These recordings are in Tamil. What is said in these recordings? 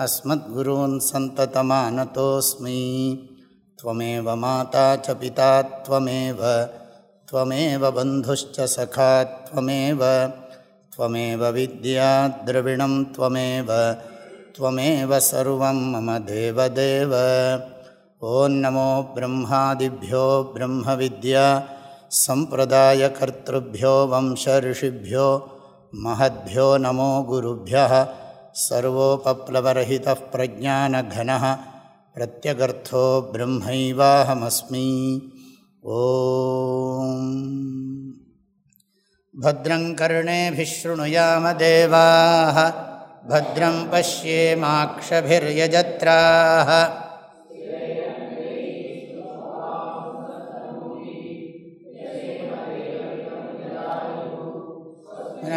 अस्मद्गुरून् सन्ततमानतोऽस्मि। त्वमेव माता च पिता त्वमेव त्वमेव बन्धुश्च सखा त्वमेव त्वमेव विद्या द्रविणं त्वमेव त्वमेव सर्वं मम देवदेव। ॐ नमो ब्रह्मादिभ्यो ब्रह्मविद्या सम्प्रदायकर्तृभ्यो वंशऋषिभ्यो महद्भ्यो नमो गुरुभ्यः सर्वोपप्लवरहितः प्रज्ञानघनः प्रत्यगर्थो ब्रह्मैवाहमस्मि। ॐ भद्रं कर्णेभिः शृणुयामदेवाः भद्रं पश्येमाक्षभिर्यजत्राः।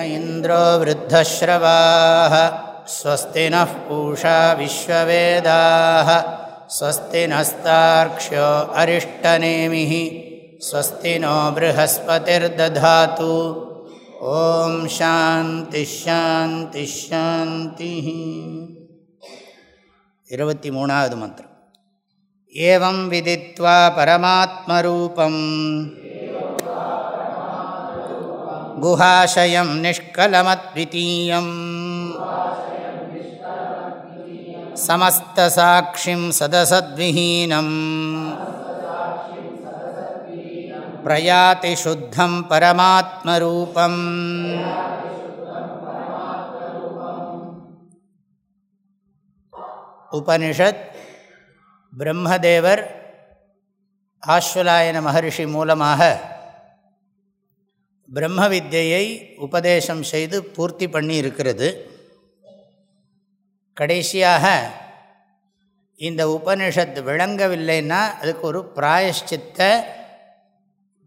इन्द्रो वृद्धश्रवाः। स्वस्ति नः पूषा विश्ववेदाः स्वस्ति नस्तार्क्ष्यो अरिष्टनेमिः स्वस्ति नो बृहस्पतिर्दधातु ॐ शान्तिश्शान्तिश्शान्तिः இருபத்தி மூணாவது மந்திரம் ஏவம் விதித்வா பரமாத்மரூபம் குஹாஷயம் நிஷ்கலமத்விதீயம் समस्तसाक्षिं सदसद्विहीनं प्रयाति शुद्धं परमात्मरूपम् உபனிஷத் பிரம்மதேவர் ஆஸ்வலாயன மகர்ஷி மூலமாக பிரம்ம வித்யை உபதேசம் செய்து பூர்த்தி பண்ணி இருக்கிறது கடைசியாக இந்த உபனிஷத் விளங்கவில்லைன்னா அதுக்கு ஒரு பிராயஷ்சித்த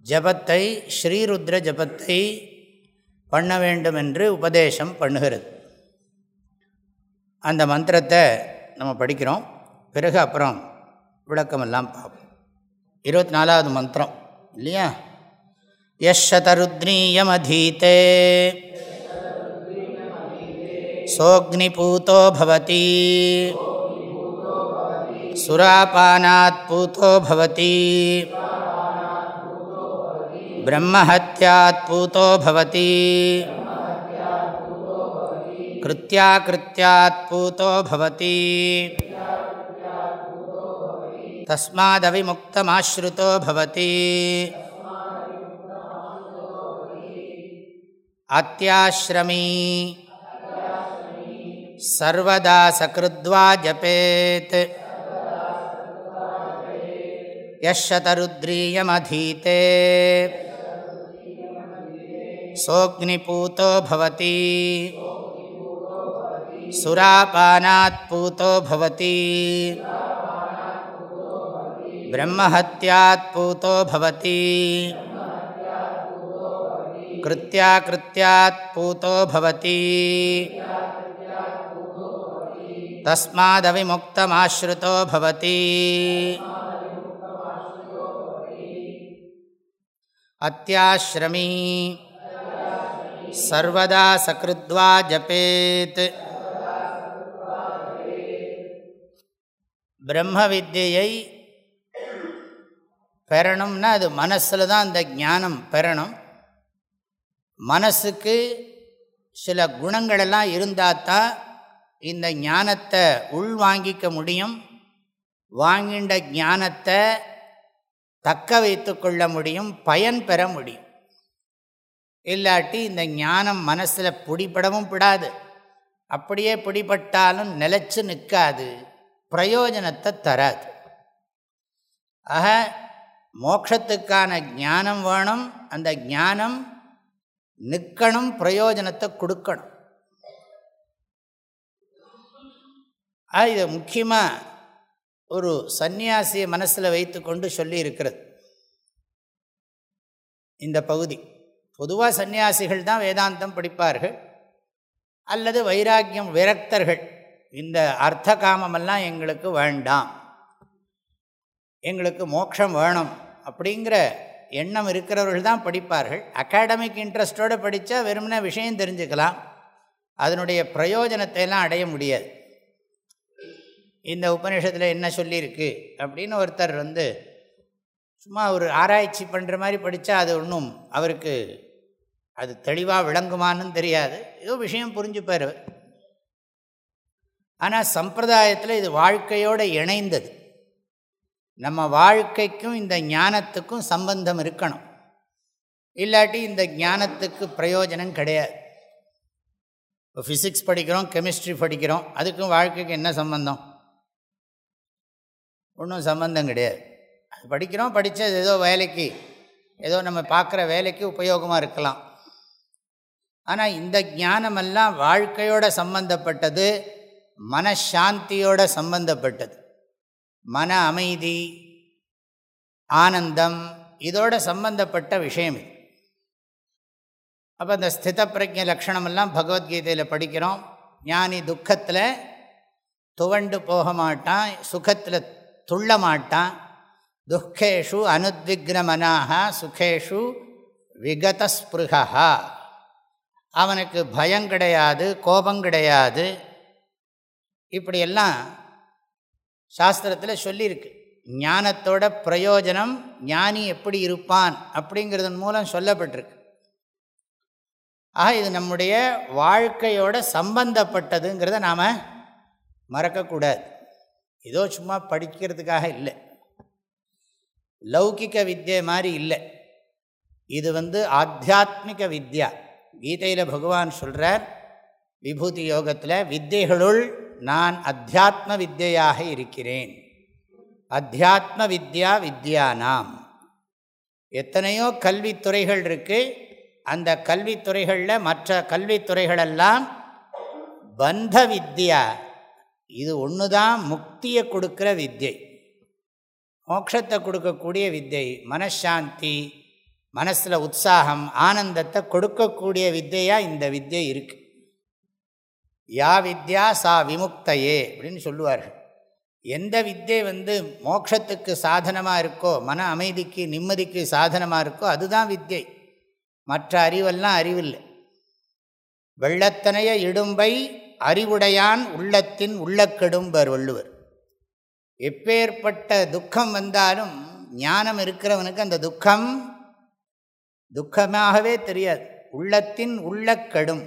ஜபத்தை ஸ்ரீருத்ர ஜபத்தை பண்ண வேண்டும் என்று உபதேசம் பண்ணுகிறது. அந்த மந்திரத்தை நம்ம படிக்கிறோம். பிறகு அப்புறம் விளக்கமெல்லாம் பார்ப்போம். இருபத்தி நாலாவது மந்திரம் இல்லையா? யஷதருத்ரீயமதீத்தே सोऽग्निपूतो भवति। सुरापानात् पूतो भवति। ब्रह्महत्यात् पूतो भवति। कृत्याकृत्यात् पूतो भवति। तस्मादविमुक्तमाश्रितो भवति। सर्वदा सकृद्वा जपेत् यशतरुद्रीयमधीते सोऽग्निपूतो भवति सुरापानात् पूतो भवति ब्रह्महत्यात् पूतो भवति कृत्याकृत्यात् पूतो भवति தஸ்மாதவிமுக்தமாஸ்ருதோ பவதி அத்தியாஸ்ரமீ சர்வதா சக்ருத்வா ஜபேத் பிரம்ம வித்தியை பெறணும்னா அது மனசில் தான் அந்த ஞானம் பெறணும். மனசுக்கு சில குணங்களெல்லாம் இருந்தால் தான் இந்த ஞானத்தை உள்வாங்கிக்க முடியும். வாங்கின்ற ஞானத்தை தக்க வைத்து கொள்ள முடியும் பயன் பெற முடியும். இல்லாட்டி இந்த ஞானம் மனசில் பிடிபடவும் பிடாது. அப்படியே பிடிபட்டாலும் நிலச்சி நிற்காது பிரயோஜனத்தை தராது. ஆக மோட்சத்துக்கான ஞானம் வேணும். அந்த ஞானம் நிற்கணும் பிரயோஜனத்தை கொடுக்கணும். இது முக்கியமாக ஒரு சந்நியாசியை மனசில் வைத்து கொண்டு சொல்லி இருக்கிறது இந்த பகுதி. பொதுவாக சந்நியாசிகள் தான் வேதாந்தம் படிப்பார்கள். அல்லது வைராக்கியம் விரக்தர்கள். இந்த அர்த்த காமமெல்லாம் எங்களுக்கு வேண்டாம். எங்களுக்கு மோட்சம் வேணும் அப்படிங்கிற எண்ணம் இருக்கிறவர்கள் தான் படிப்பார்கள். அகாடமிக் இன்ட்ரெஸ்டோடு படித்தா வெறுமனே விஷயம் தெரிஞ்சுக்கலாம். அதனுடைய பிரயோஜனத்தை எல்லாம் அடைய முடியாது. இந்த உபநிஷத்தில் என்ன சொல்லியிருக்கு? அப்படின்னு ஒருத்தர் வந்து சும்மா ஒரு ஆராய்ச்சி பண்ணுற மாதிரி படித்தா அது ஒன்றும் அவருக்கு அது தெளிவாக விளங்குமான்னு தெரியாது. ஏதோ விஷயம் புரிஞ்சுப்பார் ஆனால் சம்பிரதாயத்தில் இது வாழ்க்கையோடு இணைந்தது. நம்ம வாழ்க்கைக்கும் இந்த ஞானத்துக்கும் சம்பந்தம் இருக்கணும். இல்லாட்டி இந்த ஞானத்துக்கு பிரயோஜனம் கிடையாது. இப்போ ஃபிசிக்ஸ் படிக்கிறோம் கெமிஸ்ட்ரி படிக்கிறோம் அதுக்கும் வாழ்க்கைக்கு என்ன சம்பந்தம்? ஒன்றும் சம்பந்தம் கிடையாது. அது படிக்கிறோம் படித்தது ஏதோ வேலைக்கு ஏதோ நம்ம பார்க்குற வேலைக்கு உபயோகமாக இருக்கலாம். ஆனால் இந்த ஞானமெல்லாம் வாழ்க்கையோட சம்பந்தப்பட்டது மனசாந்தியோட சம்பந்தப்பட்டது. மன அமைதி ஆனந்தம் இதோட சம்பந்தப்பட்ட விஷயம் இது. அப்போ இந்த ஸ்தித பிரஜ லக்ஷணமெல்லாம் பகவத்கீதையில் படிக்கிறோம். ஞானி துக்கத்தில் துவண்டு போக மாட்டான் சுகத்தில் துள்ள மாட்டான் துக்கேஷு அனுத்விக்னமனாக சுகேஷு விகதஸ்பிருகா அவனுக்கு பயம் கிடையாது கோபம் கிடையாது. இப்படியெல்லாம் சாஸ்திரத்தில் சொல்லியிருக்கு. ஞானத்தோட பிரயோஜனம் ஞானி எப்படி இருப்பான் அப்படிங்கிறதன் மூலம் சொல்லப்பட்டிருக்கு. ஆக இது நம்முடைய வாழ்க்கையோட சம்பந்தப்பட்டதுங்கிறத நாம் மறக்கக்கூடாது. ஏதோ சும்மா படிக்கிறதுக்காக இல்லை. லௌகிக்க வித்யை மாதிரி இல்லை. இது வந்து ஆத்தியாத்மிக வித்யா. கீதையில் பகவான் சொல்கிறார் விபூதி யோகத்தில் வித்தியைகளுள் நான் அத்தியாத்ம வித்யாக இருக்கிறேன். அத்தியாத்ம வித்யா வித்யானாம். எத்தனையோ கல்வித்துறைகள் இருக்குது அந்த கல்வித்துறைகளில் மற்ற கல்வித்துறைகளெல்லாம் பந்த வித்யா. இது ஒன்று தான் முக்தியை கொடுக்குற வித்யை மோட்சத்தை கொடுக்கக்கூடிய வித்தை மனசாந்தி மனசில் உற்சாகம் ஆனந்தத்தை கொடுக்கக்கூடிய வித்தையாக இந்த வித்தை இருக்குது யா வித்யா சா விமுக்தையே அப்படின்னு சொல்லுவார்கள். எந்த வித்தை வந்து மோட்சத்துக்கு சாதனமாக இருக்கோ மன அமைதிக்கு நிம்மதிக்கு சாதனமாக இருக்கோ அதுதான் வித்தை. மற்ற அறிவெல்லாம் அறிவில்லை. வெள்ளத்தனைய இடும்பை அறிவுடையான் உள்ளத்தின் உள்ளக்கெடும்பர் வள்ளுவர். எப்பேற்பட்ட துக்கம் வந்தாலும் ஞானம் இருக்கிறவனுக்கு அந்த துக்கம் துக்கமாகவே தெரியாது. உள்ளத்தின் உள்ளக்கடும்.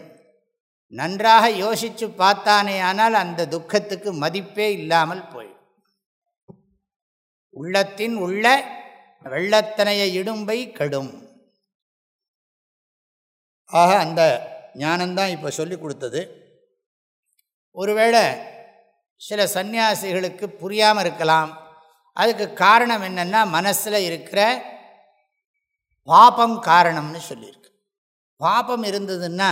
நன்றாக யோசித்து பார்த்தானே ஆனால் அந்த துக்கத்துக்கு மதிப்பே இல்லாமல் போயிடும். உள்ளத்தின் உள்ள வெள்ளத்தனைய இடும்பை கெடும். ஆக அந்த ஞானந்தான் இப்போ சொல்லி கொடுத்தது. ஒருவேளை சில சந்நியாசிகளுக்கு புரியாமல் இருக்கலாம். அதுக்கு காரணம் என்னென்னா மனசில் இருக்கிற பாபம் காரணம்னு சொல்லியிருக்கு. பாபம் இருந்ததுன்னா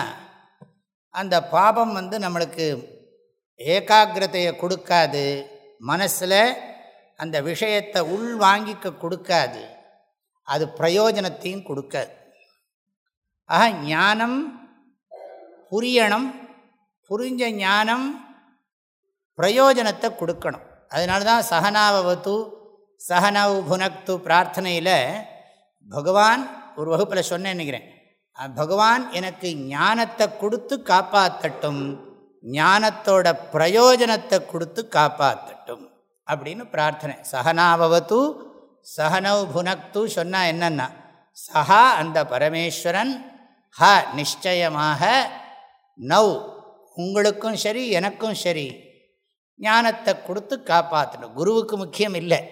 அந்த பாபம் வந்து நம்மளுக்கு ஏகாகிரதையை கொடுக்காது. மனசில் அந்த விஷயத்தை உள் வாங்கிக்க கொடுக்காது. அது பிரயோஜனத்தையும் கொடுக்காது. ஆக ஞானம் புரியணும் புரிஞ்ச ஞானம் பிரயோஜனத்தை கொடுக்கணும். அதனால தான் சகனாவத்து சகனவு புனக்து பிரார்த்தனையில் பகவான் ஒரு வகுப்பில் சொன்னேன் நினைக்கிறேன். பகவான் எனக்கு ஞானத்தை கொடுத்து காப்பாற்றட்டும் ஞானத்தோட பிரயோஜனத்தை கொடுத்து காப்பாற்றட்டும் அப்படின்னு பிரார்த்தனை. சகனாவத்து சகனவ் புனக்து சொன்னால் என்னென்னா சஹா அந்த பரமேஸ்வரன் ஹ நிச்சயமாக நவ் உங்களுக்கும் சரி எனக்கும் சரி. ஞானத்தை கொடுத்து காப்பாற்றணும் குருவுக்கு முக்கியம் இல்லை.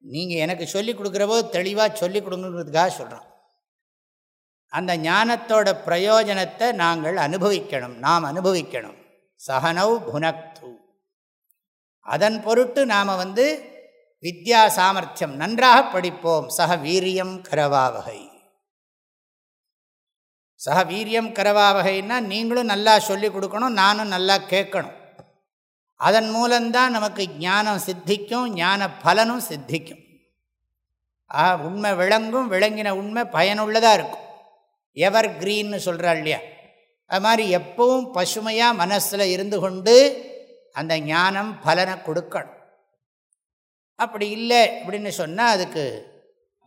நீங்கள் எனக்கு சொல்லிக் கொடுக்குறவோ தெளிவாக சொல்லிக் கொடுங்கிறதுக்காக சொல்கிறோம் அந்த ஞானத்தோட பிரயோஜனத்தை நாங்கள் அனுபவிக்கணும். நாம் அனுபவிக்கணும். சகனவ் புனக்து. அதன் பொருட்டு நாம் வந்து வித்யா சாமர்த்தியம். நன்றாக படிப்போம். சக வீரியம் கரவாவகை சக வீரியம் கரவாவகைன்னா நீங்களும் நல்லா சொல்லி கொடுக்கணும் நானும் நல்லா கேட்கணும். அதன் மூலம்தான் நமக்கு ஞானம் சித்திக்கும் ஞான பலனும் சித்திக்கும். ஆ உண்மை விளங்கும் விளங்கின உண்மை பயனுள்ளதாக இருக்கும். எவர் கிரீன்னு சொல்கிறாள் இல்லையா? அது மாதிரி எப்பவும் பசுமையாக மனசில் இருந்து கொண்டு அந்த ஞானம் பலனை கொடுக்கணும். அப்படி இல்லை அப்படின்னு சொன்னால் அதுக்கு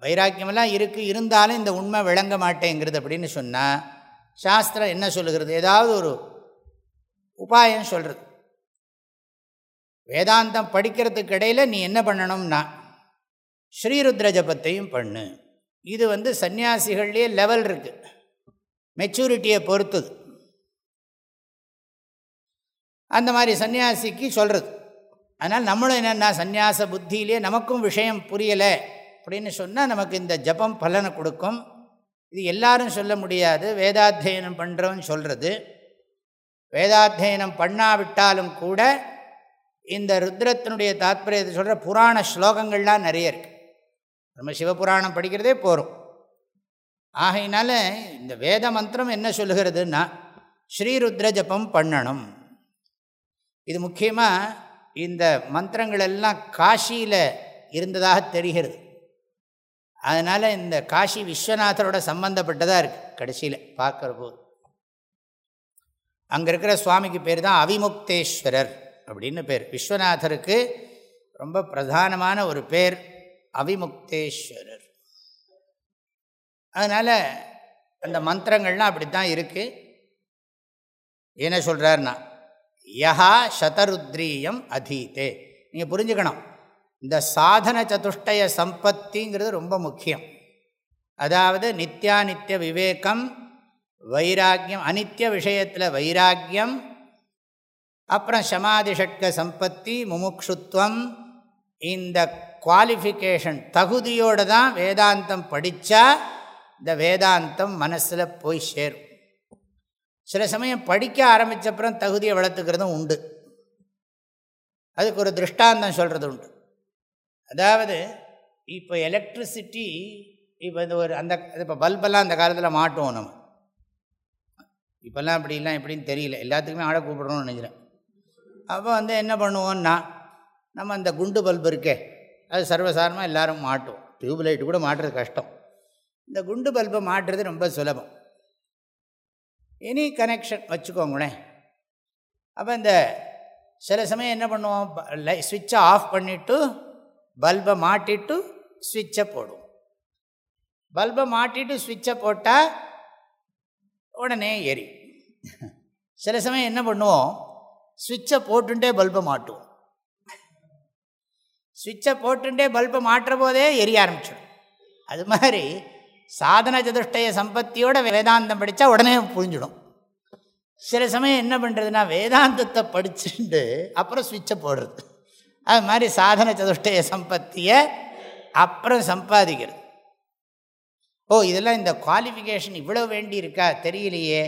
வைராக்கியமெல்லாம் இருக்குது இருந்தாலும் இந்த உண்மை விளங்க மாட்டேங்கிறது அப்படின்னு சொன்னால் சாஸ்திரம் என்ன சொல்லுகிறது? ஏதாவது ஒரு உபாயம் சொல்கிறது வேதாந்தம் படிக்கிறதுக்கு இடையில் நீ என்ன பண்ணணும்னா ஸ்ரீருத்ர ஜபத்தையும் பண்ணு. இது வந்து சன்னியாசிகள்லேயே லெவல் இருக்குது மெச்சூரிட்டியை பொறுத்தது. அந்த மாதிரி சன்னியாசிக்கு சொல்கிறது அதனால் நம்மளும் என்னென்னா சந்நியாச புத்தியிலே நமக்கும் விஷயம் புரியலை. அப்படின்னு சொன்னால் நமக்கு இந்த ஜபம் பலனை கொடுக்கும். இது எல்லாரும் சொல்ல முடியாது. வேதாத்தியனம் பண்ணுறவன் சொல்கிறது வேதாத்தியனம் பண்ணாவிட்டாலும் கூட இந்த ருத்ரத்தினுடைய தாத்பரியத்தை சொல்கிற புராண ஸ்லோகங்கள்லாம் நிறைய இருக்குது நம்ம சிவபுராணம் படிக்கிறதே போகிறோம் ஆகையினால இந்த வேத மந்திரம் என்ன சொல்லுகிறதுன்னா ஸ்ரீருத்ர ஜபம் பண்ணணும். இது முக்கியமாக இந்த மந்திரங்கள் எல்லாம் காஷியில் இருந்ததாக தெரிகிறது. அதனால் இந்த காஷி விஸ்வநாதரோட சம்பந்தப்பட்டதாக இருக்குது கடைசியில் பார்க்குற போது அங்கே இருக்கிற சுவாமிக்கு பேர் தான் அவிமுக்தேஸ்வரர் அப்படின்னு பேர். விஸ்வநாதருக்கு ரொம்ப பிரதானமான ஒரு பேர் அவிமுக்தேஸ்வரர். அதனால் அந்த மந்திரங்கள்லாம் அப்படி தான் இருக்குது என்ன சொல்கிறாருன்னா யஹா சதருத்ரீயம் அதீத்தே நீங்கள் புரிஞ்சுக்கணும். இந்த சாதன சதுஷ்டய சம்பத்திங்கிறது ரொம்ப முக்கியம். அதாவது நித்தியானித்திய விவேகம் வைராக்கியம் அனித்திய விஷயத்தில் வைராக்கியம் அப்புறம் சமாதிஷட்க சம்பத்தி முமுக்ஷுத்வம் இந்த குவாலிஃபிகேஷன் தகுதியோடு தான் வேதாந்தம் படித்தா இந்த வேதாந்தம் மனசில் போய் சேரும். சில சமயம் படிக்க ஆரம்பித்தப்புறம் தகுதியை வளர்த்துக்கிறதும் உண்டு. அதுக்கு ஒரு திருஷ்டாந்தம் சொல்கிறது உண்டு. அதாவது இப்போ எலக்ட்ரிசிட்டி இப்போ இந்த ஒரு அந்த இப்போ பல்பெல்லாம் அந்த காலத்தில் மாட்டுவோம் நம்ம. இப்போல்லாம் அப்படிலாம் எப்படின்னு தெரியல. எல்லாத்துக்குமே ஆட கூப்பிடணும்னு நினைக்கிறேன். அப்போ வந்து என்ன பண்ணுவோன்னா நம்ம அந்த குண்டு பல்பு இருக்கே அது சர்வசாரமாக எல்லோரும் மாட்டோம் டியூப் லைட்டு கூட மாட்டுறது கஷ்டம். இந்த குண்டு பல்பை மாட்டுறது ரொம்ப சுலபம். எனி கனெக்ஷன் வச்சுக்கோங்களேன். அப்போ இந்த சில சமயம் என்ன பண்ணுவோம் லை ஸ்விட்சை ஆஃப் பண்ணிவிட்டு பல்பை மாட்டிட்டு ஸ்விட்சை போடுவோம் பல்பை மாட்டிட்டு ஸ்விட்சை போட்டால் உடனே எரி. சில சமயம் என்ன பண்ணுவோம்? ஸ்விட்சை போட்டுட்டே பல்பை மாட்டுவோம். ஸ்விட்சை போட்டுட்டே பல்பை மாட்டுற போதே எரிய ஆரம்பிச்சிடும். அது மாதிரி சாதன சதுஷ்டய சம்பத்தியோட வேதாந்தம் படித்தா உடனே புரிஞ்சிடும். சில சமயம் என்ன பண்ணுறதுன்னா வேதாந்தத்தை படிச்சுட்டு அப்புறம் ஸ்விட்சை போடுறது. அது மாதிரி சாதன சதுஷ்டய சம்பத்தியை அப்புறம் சம்பாதிக்கிறது. ஓ இதெல்லாம் இந்த குவாலிஃபிகேஷன் இவ்வளோ வேண்டி இருக்கா தெரியலையே.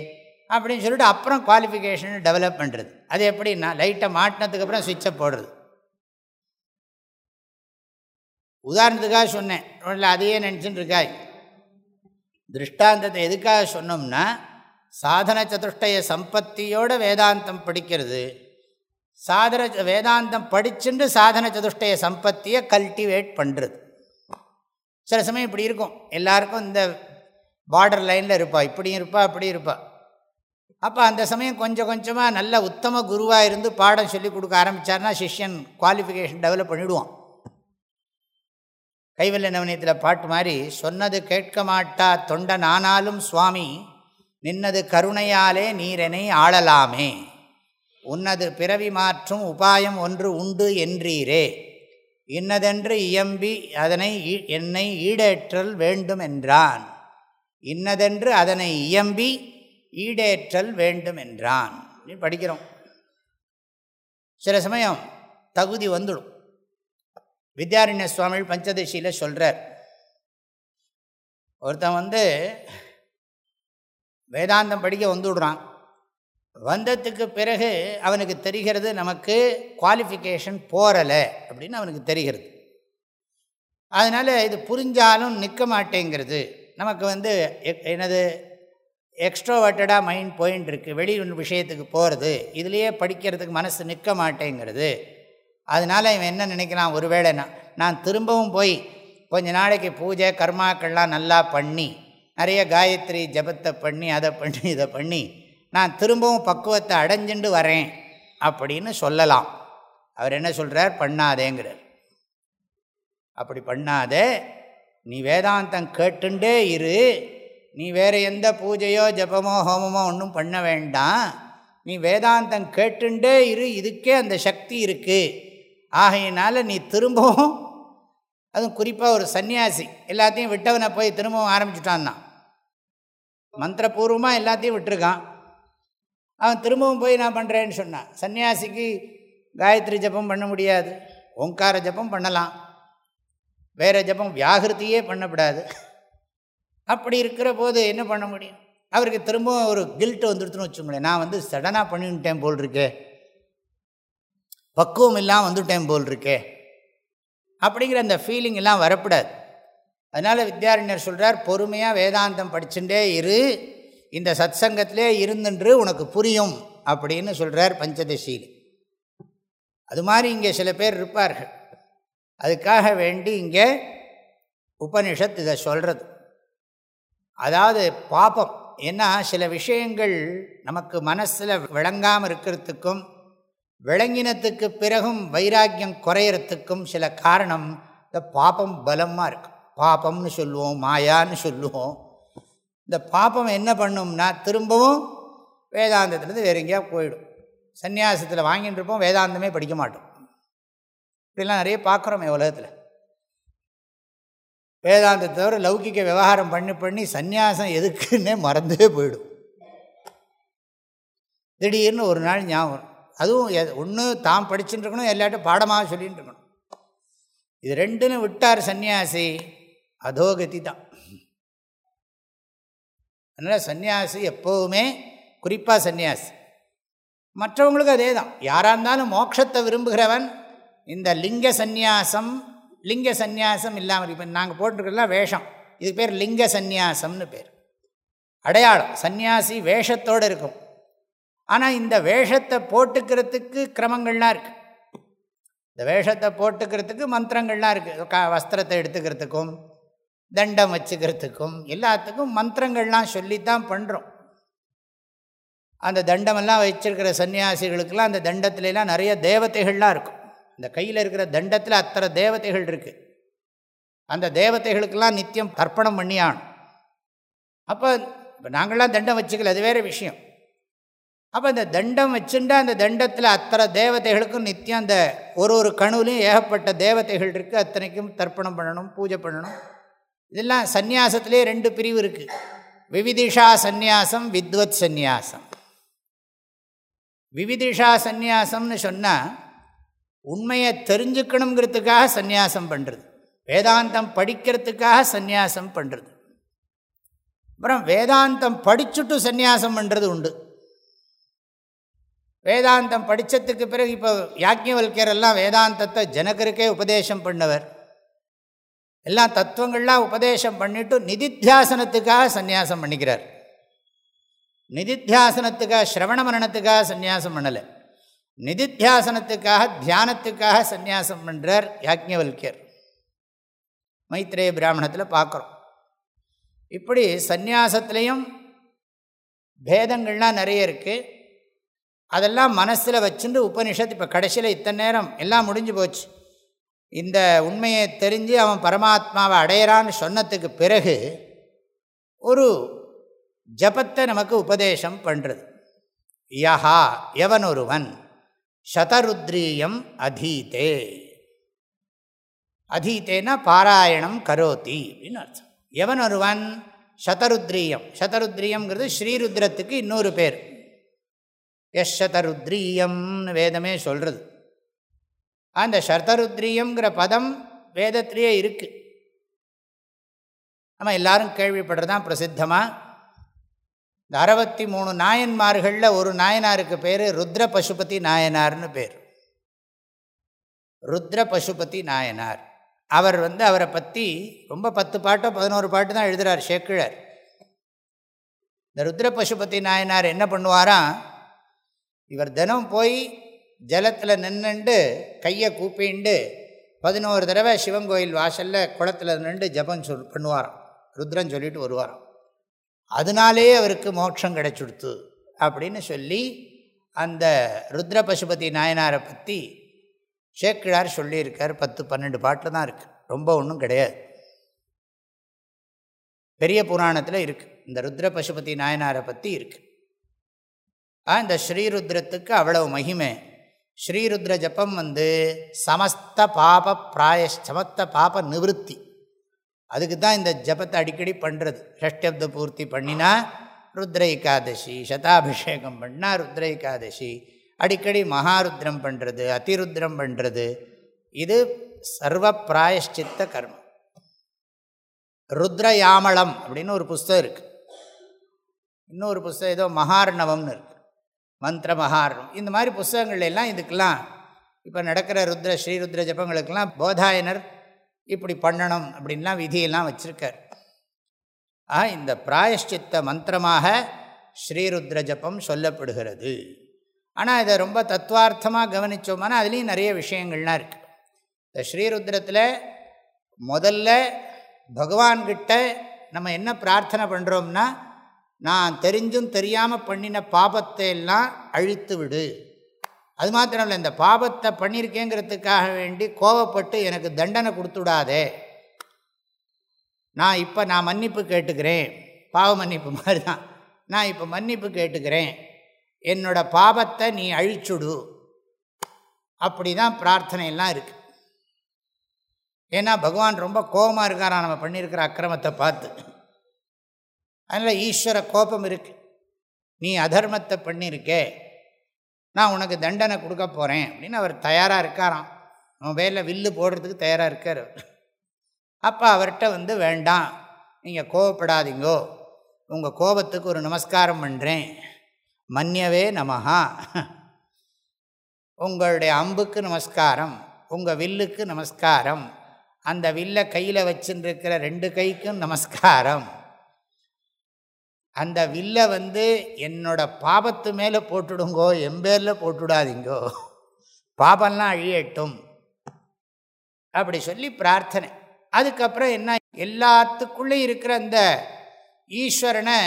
அப்படின்னு சொல்லிட்டு அப்புறம் குவாலிஃபிகேஷன் டெவலப் பண்ணுறது அது எப்படின்னா லைட்டை மாட்டினதுக்கப்புறம் சுவிட்சை போடுறது. உதாரணத்துக்காக சொன்னேன். இல்லை அதையே நினச்சின்னு இருக்காய் திருஷ்டாந்தத்தை எதுக்காக சொன்னோம்னா சாதன சதுஷ்டய சம்பத்தியோட வேதாந்தம் படிக்கிறது. சாதன வேதாந்தம் படிச்சுட்டு சாதன சதுஷ்டய சம்பத்தியை கல்டிவேட் பண்ணுறது சில சமயம் இப்படி இருக்கும். எல்லாருக்கும் இந்த பார்டர் லைனில் இருப்பா. இப்படியும் இருப்பா அப்படி இருப்பா. அப்போ அந்த சமயம் கொஞ்சம் கொஞ்சமாக நல்ல உத்தம குருவாக இருந்து பாடம் சொல்லி கொடுக்க ஆரம்பித்தார்னா சிஷ்யன் குவாலிஃபிகேஷன் டெவலப் பண்ணிவிடுவான் கைவல்ல நவனியத்தில் பாட்டு மாதிரி சொன்னது கேட்க மாட்டா தொண்டன் நானாலும் சுவாமி நின்னது கருணையாலே நீரெனை ஆளலாமே. உன்னது பிறவி மாற்றும் உபாயம் ஒன்று உண்டு என்றீரே. இன்னதென்று இயம்பி அதனை என்னை ஈடேற்றல் வேண்டும் என்றான். இன்னதென்று அதனை இயம்பி ஈடேற்றல் வேண்டும் என்றான். படிக்கிறோம். சில சமயம் தகுதி வந்துடும். வித்யாரண்ய சுவாமி பஞ்சதசியில் சொல்கிறார் ஒருத்தன் வந்து வேதாந்தம் படிக்க வந்துவிடுறான் வந்ததுக்கு பிறகு அவனுக்கு தெரிகிறது நமக்கு குவாலிஃபிகேஷன் போகலை அப்படின்னு அவனுக்கு தெரிகிறது. அதனால் இது புரிஞ்சாலும் நிற்க மாட்டேங்கிறது. நமக்கு வந்து எனது எக்ஸ்ட்ரோவர்ட்டடாக மைண்ட் போயின்னு இருக்குது வெளி விஷயத்துக்கு போகிறது இதுலேயே படிக்கிறதுக்கு மனசு நிற்க மாட்டேங்கிறது. அதனால் இவன் என்ன நினைக்கிறான்? ஒருவேளை நான் நான் திரும்பவும் போய் கொஞ்ச நாளைக்கு பூஜை கர்மாக்கள்லாம் நல்லா பண்ணி நிறைய காயத்ரி ஜபத்தை பண்ணி அதை பண்ணி இதை பண்ணி நான் திரும்பவும் பக்குவத்தை அடைஞ்சுண்டு வரேன் அப்படின்னு சொல்லலாம். அவர் என்ன சொல்கிறார் பண்ணாதேங்கிறார். அப்படி பண்ணாதே நீ வேதாந்தம் கேட்டுண்டே இரு. நீ வேறு எந்த பூஜையோ ஜபமோ ஹோமமோ ஒன்றும் பண்ண வேண்டாம். நீ வேதாந்தம் கேட்டுண்டே இரு. இதுக்கே அந்த சக்தி இருக்குது ஆகையினால நீ திரும்பவும் அதுவும் குறிப்பாக ஒரு சன்னியாசி எல்லாத்தையும் விட்டவனை போய் திரும்பவும் ஆரம்பிச்சுட்டான் தான் மந்திரபூர்வமாக எல்லாத்தையும் விட்டுருக்கான். அவன் திரும்பவும் போய் நான் பண்ணுறேன்னு சொன்னான். சன்னியாசிக்கு காயத்ரி ஜபம் பண்ண முடியாது. ஓங்கார ஜபம் பண்ணலாம். வேறு ஜபம் வியாகிருத்தியே பண்ணக்கூடாது அப்படி இருக்கிற போது என்ன பண்ண முடியும்? அவருக்கு திரும்பவும் ஒரு கில்ட்டு வந்துடுத்துன்னு வச்சுங்களேன் நான் வந்து சடனாக பண்ணிவிட்டேன் போல் இருக்கே பக்குவம் இல்லாமல் வந்துட்டேன் போல் இருக்கே அப்படிங்கிற அந்த ஃபீலிங் எல்லாம் வரப்படாது. அதனால் வித்யாரண்யர் சொல்கிறார் பொறுமையாக வேதாந்தம் படிச்சுட்டே இரு. இந்த சத் சங்கத்திலே இருந்துன்று உனக்கு புரியும் அப்படின்னு சொல்கிறார் பஞ்சதசியில். அது மாதிரி இங்கே சில பேர் இருப்பார்கள். அதுக்காக வேண்டி இங்கே உபனிஷத் இதை சொல்கிறது அதாவது பாப்பம் ஏன்னா சில விஷயங்கள் நமக்கு மனசில் விளங்காமல் இருக்கிறதுக்கும் விளங்கினத்துக்கு பிறகும் வைராக்கியம் குறையறத்துக்கும் சில காரணம் இந்த பாப்பம் பலமாக இருக்கும் பாப்பம்னு சொல்லுவோம் மாயான்னு சொல்லுவோம். இந்த பாப்பம் என்ன பண்ணும்னா திரும்பவும் வேதாந்தத்துலேருந்து வேறு எங்கேயா போயிடும். சன்னியாசத்தில் வாங்கிட்டு இருப்போம் வேதாந்தமே படிக்க மாட்டோம். இப்படிலாம் நிறைய பார்க்குறோமே உலகத்தில். வேதாந்தத்தை தவிர லௌகிக்க விவகாரம் பண்ணி பண்ணி சந்நியாசம் எதுக்குன்னே மறந்தே போயிடும். திடீர்னு ஒரு நாள் ஞாபகம் அதுவும் ஒன்று தான் படிச்சுட்டு இருக்கணும் எல்லாட்டும் பாடமாக சொல்லிகிட்டு இருக்கணும். இது ரெண்டுன்னு விட்டார் சன்னியாசி அதோகதி தான். அதனால் சன்னியாசி எப்போவுமே குறிப்பாக சன்னியாசி மற்றவங்களுக்கு அதே தான் யாராக இருந்தாலும் மோட்சத்தை விரும்புகிறவன் இந்த லிங்க சந்நியாசம் லிங்க சந்நியாசம் இல்லாமல் இப்போ நாங்கள் போட்டிருக்கலாம் வேஷம். இது பேர் லிங்க சந்நியாசம்னு பேர். அடையாளம். சந்நியாசி வேஷத்தோடு இருக்கும். ஆனால் இந்த வேஷத்தை போட்டுக்கிறதுக்கு கிரமங்கள்லாம் இருக்குது இந்த வேஷத்தை போட்டுக்கிறதுக்கு மந்திரங்கள்லாம் இருக்குது க வஸ்திரத்தை எடுத்துக்கிறதுக்கும் தண்டம் வச்சுக்கிறதுக்கும் எல்லாத்துக்கும் மந்திரங்கள்லாம் சொல்லித்தான் பண்ணுறோம் அந்த தண்டமெல்லாம் வச்சிருக்கிற சன்னியாசிகளுக்கெல்லாம் அந்த தண்டத்துலலாம் நிறைய தேவதைகள்லாம் இருக்கும். இந்த கையில் இருக்கிற தண்டத்தில் அத்தனை தேவதைகள் இருக்குது அந்த தேவதைகளுக்கெல்லாம் நித்தியம் தர்ப்பணம் பண்ணி ஆகணும். அப்போ இப்போ நாங்களாம் தண்டம் வச்சுக்கல அது வேறு விஷயம். அப்போ இந்த தண்டம் வச்சுட்டா அந்த தண்டத்தில் அத்தனை தேவதைகளுக்கும் நித்தியம் அந்த ஒரு ஒரு கணுவிலையும் ஏகப்பட்ட தேவதைகள் இருக்குது அத்தனைக்கும் தர்ப்பணம் பண்ணணும் பூஜை பண்ணணும். இதெல்லாம் சந்நியாசத்திலே ரெண்டு பிரிவு இருக்குது விவிதிஷா சந்நியாசம் வித்வத் சந்நியாசம். விவிதிஷா சந்நியாசம்னு சொன்னால் உண்மையை தெரிஞ்சுக்கணுங்கிறதுக்காக சந்நியாசம் பண்ணுறது வேதாந்தம் படிக்கிறதுக்காக சந்நியாசம் பண்ணுறது அப்புறம் வேதாந்தம் படிச்சுட்டு சந்நியாசம் பண்ணுறது உண்டு. வேதாந்தம் படித்ததுக்கு பிறகு இப்போ யாக்கியவல்யர் எல்லாம் வேதாந்தத்தை ஜனகருக்கே உபதேசம் பண்ணவர். எல்லாம் தத்துவங்கள்லாம் உபதேசம் பண்ணிவிட்டு நிதித்தியாசனத்துக்காக சந்நியாசம் பண்ணிக்கிறார். நிதித்தியாசனத்துக்காக ஸ்ரவண மரணத்துக்காக சந்நியாசம் பண்ணலை. நிதித்தியாசனத்துக்காக தியானத்துக்காக சந்நியாசம் பண்ணுறார் யாக்ஞவல்யர் மைத்ரேய பிராமணத்தில் பார்க்குறோம் இப்படி சந்நியாசத்துலேயும் பேதங்கள்லாம் நிறைய இருக்குது அதெல்லாம் மனசில் வச்சுட்டு உபனிஷத்து இப்போ கடைசியில் இத்தனை நேரம் எல்லாம் முடிஞ்சு போச்சு. இந்த உண்மையை தெரிஞ்சு அவன் பரமாத்மாவை அடையிறான்னு சொன்னதுக்கு பிறகு ஒரு ஜபத்தை நமக்கு உபதேசம் பண்ணுறது யஹா எவனொருவன் சதருத்ரீயம் அதீதே. அதீத்தேனா பாராயணம் கரோத்தி அப்படின்னு அர்த்தம். எவன் ஒருவன் சதருத்ரீயம் சதருத்ரீயம்ங்கிறது ஸ்ரீருத்ரத்துக்கு இன்னொரு பேர். எஸ் சதருத்ரீயம்னு வேதமே சொல்கிறது அந்த சதருத்ரீயம்ங்கிற பதம் வேதத்திலேயே இருக்குது நம்ம எல்லாரும் கேள்விப்படுறதான் பிரசித்தமாக இந்த அறுபத்தி மூணு நாயன்மார்களில் ஒரு நாயனாருக்கு பேர் ருத்ர பசுபதி நாயனார்னு பேர். ருத்ர பசுபதி நாயனார். அவர் வந்து அவரை பற்றி ரொம்ப பத்து பாட்டோ பதினோரு பாட்டு தான் எழுதுகிறார் சேக்கிழர். இந்த ருத்ர பசுபதி நாயனார் என்ன பண்ணுவாராம்? இவர் தினம் போய் ஜலத்தில் நின்றுண்டு கையை கூப்பிண்டு பதினோரு தடவை சிவன் கோயில் வாசலில் குளத்தில் நின்று ஜபம் சொல் பண்ணுவாராம். ருத்ரன் சொல்லிட்டு வருவாராம். அதனாலே அவருக்கு மோட்சம் கிடைச்சுடுத்து அப்படின்னு சொல்லி அந்த ருத்ர பசுபதி நாயனாரை பற்றி சேக்கிழார் சொல்லியிருக்கார். பத்து பன்னெண்டு பாட்டில் தான் இருக்குது ரொம்ப ஒன்றும் கிடையாது. பெரிய புராணத்தில் இருக்குது இந்த ருத்ர பசுபதி நாயனாரை பற்றி இருக்குது இந்த ஸ்ரீருத்ரத்துக்கு அவ்வளவு மகிமை. ஸ்ரீருத்ர ஜப்பம் வந்து சமஸ்த பாப பிராய சமஸ்த பாப நிவத்தி அதுக்கு தான் இந்த ஜபத்தை அடிக்கடி பண்ணுறது ஷஷ்டப்த பூர்த்தி பண்ணினா ருத்ர ஏகாதசி சதாபிஷேகம் பண்ணால் ருத்ர ஏகாதசி அடிக்கடி மகாருத்ரம் பண்ணுறது அதிருத்ரம் பண்ணுறது இது சர்வ பிராயஷ்சித்த கர்மம். ருத்ரயாமளம் அப்படின்னு ஒரு புஸ்தகம் இருக்குது இன்னொரு புஸ்தகம் ஏதோ மகார்ணவம்னு இருக்குது மந்திர மகாரணம் இந்த மாதிரி புஸ்தகங்கள் எல்லாம் இதுக்கெல்லாம் இப்போ நடக்கிற ருத்ர ஸ்ரீருத்ர ஜபங்களுக்கெல்லாம் போதாயனர் இப்படி பண்ணணும் அப்படின்லாம் விதியெல்லாம் வச்சுருக்கார். ஆக இந்த பிராயஷ்சித்த மந்திரமாக ஸ்ரீருத்ர ஜபம் சொல்லப்படுகிறது. ஆனால் இதை ரொம்ப தத்துவார்த்தமாக கவனித்தோம்னா அதுலேயும் நிறைய விஷயங்கள்லாம் இருக்குது இந்த ஸ்ரீருத்ரத்தில் முதல்ல பகவான்கிட்ட நம்ம என்ன பிரார்த்தனை பண்ணுறோம்னா நான் தெரிஞ்சும் தெரியாமல் பண்ணின பாபத்தை எல்லாம் அழித்து விடு. அது மாத்திரம் இல்லை இந்த பாபத்தை பண்ணியிருக்கேங்கிறதுக்காக வேண்டி கோவப்பட்டு எனக்கு தண்டனை கொடுத்துடாதே நான் இப்போ நான் மன்னிப்பு கேட்டுக்கிறேன். பாவ மன்னிப்பு மாதிரி தான் நான் இப்போ மன்னிப்பு கேட்டுக்கிறேன். என்னோட பாபத்தை நீ அழிச்சுடு. அப்படி தான் பிரார்த்தனையெல்லாம் இருக்குது ஏன்னா பகவான் ரொம்ப கோபமாக இருக்காரா நம்ம பண்ணியிருக்கிற அக்கிரமத்தை பார்த்து. அதனால் ஈஸ்வர கோபம் இருக்குது நீ அதர்மத்தை பண்ணியிருக்கே நான் உனக்கு தண்டனை கொடுக்க போகிறேன் அப்படின்னு அவர் தயாராக இருக்காராம். மொபைலில் வில்லு போடுறதுக்கு தயாராக இருக்கார் அப்போ அவர்கிட்ட வந்து வேண்டாம். நீங்கள் கோவப்படாதீங்கோ. உங்கள் கோபத்துக்கு ஒரு நமஸ்காரம் பண்ணுறேன் மன்யவே நமஹா. உங்களுடைய அம்புக்கு நமஸ்காரம் உங்கள் வில்லுக்கு நமஸ்காரம் அந்த வில்லை கையில் வச்சுருக்கிற ரெண்டு கைக்கும் நமஸ்காரம். அந்த வில்லை வந்து என்னோட பாபத்து மேலே போட்டுடுங்கோ எம்பேரில் போட்டுடாதீங்கோ. பாபம்லாம் அழியட்டும். அப்படி சொல்லி பிரார்த்தனை. அதுக்கப்புறம் என்ன எல்லாத்துக்குள்ளே இருக்கிற அந்த ஈஸ்வரனை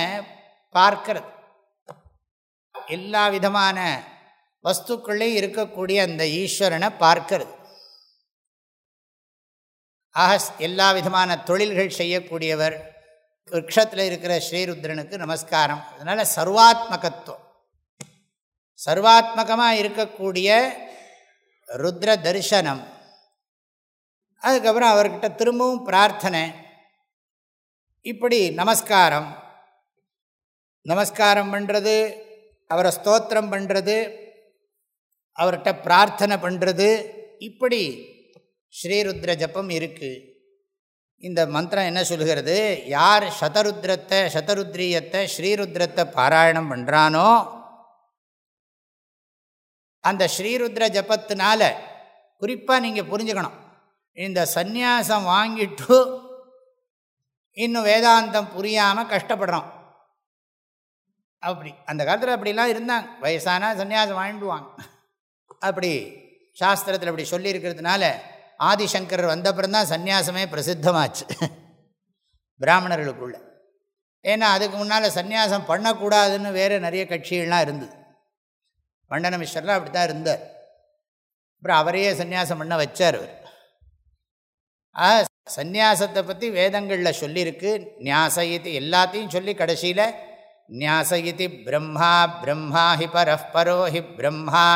பார்க்கறது. எல்லா விதமான வஸ்துக்குள்ளே இருக்கக்கூடிய அந்த ஈஸ்வரனை பார்க்கறது. ஆக எல்லா விதமான தொழில்கள் செய்யக்கூடியவர் விரக்ஷத்தில் இருக்கிற ஸ்ரீருத்ரனுக்கு நமஸ்காரம். அதனால் சர்வாத்மகத்துவம். சர்வாத்மகமாக இருக்கக்கூடிய ருத்ர தரிசனம். அதுக்கப்புறம் அவர்கிட்ட திரும்பவும் பிரார்த்தனை. இப்படி நமஸ்காரம். நமஸ்காரம் பண்ணுறது அவரை ஸ்தோத்திரம் பண்ணுறது அவர்கிட்ட பிரார்த்தனை பண்ணுறது இப்படி ஸ்ரீருத்ர ஜப்பம் இருக்குது இந்த மந்திரம் என்ன சொல்கிறது யார் சதருத்ரத்தை சதருத்ரியத்தை ஸ்ரீருத்ரத்தை பாராயணம் பண்ணுறானோ அந்த ஸ்ரீருத்ர ஜபத்தினால குறிப்பாக நீங்கள் புரிஞ்சுக்கணும். இந்த சந்நியாசம் வாங்கிட்டு இன்னும் வேதாந்தம் புரியாமல் கஷ்டப்படுறோம். அப்படி. அந்த காலத்தில் அப்படிலாம் இருந்தாங்க. வயசான சன்னியாசம் வாங்கிடுவாங்க. அப்படி சாஸ்திரத்தில் அப்படி சொல்லியிருக்கிறதுனால ஆதிசங்கரர் வந்தப்புறம் தான் சந்நியாசமே பிரசித்தமாச்சு. பிராமணர்களுக்குள்ள. ஏன்னா அதுக்கு முன்னால் சந்நியாசம் பண்ணக்கூடாதுன்னு வேறு நிறைய கட்சிகள்லாம் இருந்தது. மண்டன மிஸ்வரெலாம் அப்படி தான் இருந்தார். அப்புறம் அவரையே சந்நியாசம் பண்ண வச்சார் அவர் சந்நியாசத்தை பற்றி வேதங்களில் சொல்லியிருக்கு. நியாசயித்து எல்லாத்தையும் சொல்லி கடைசியில் நியாசயித்து பிரம்மா பிரம்மா ஹி பரஸ்பரோ ஹி பிரம்மா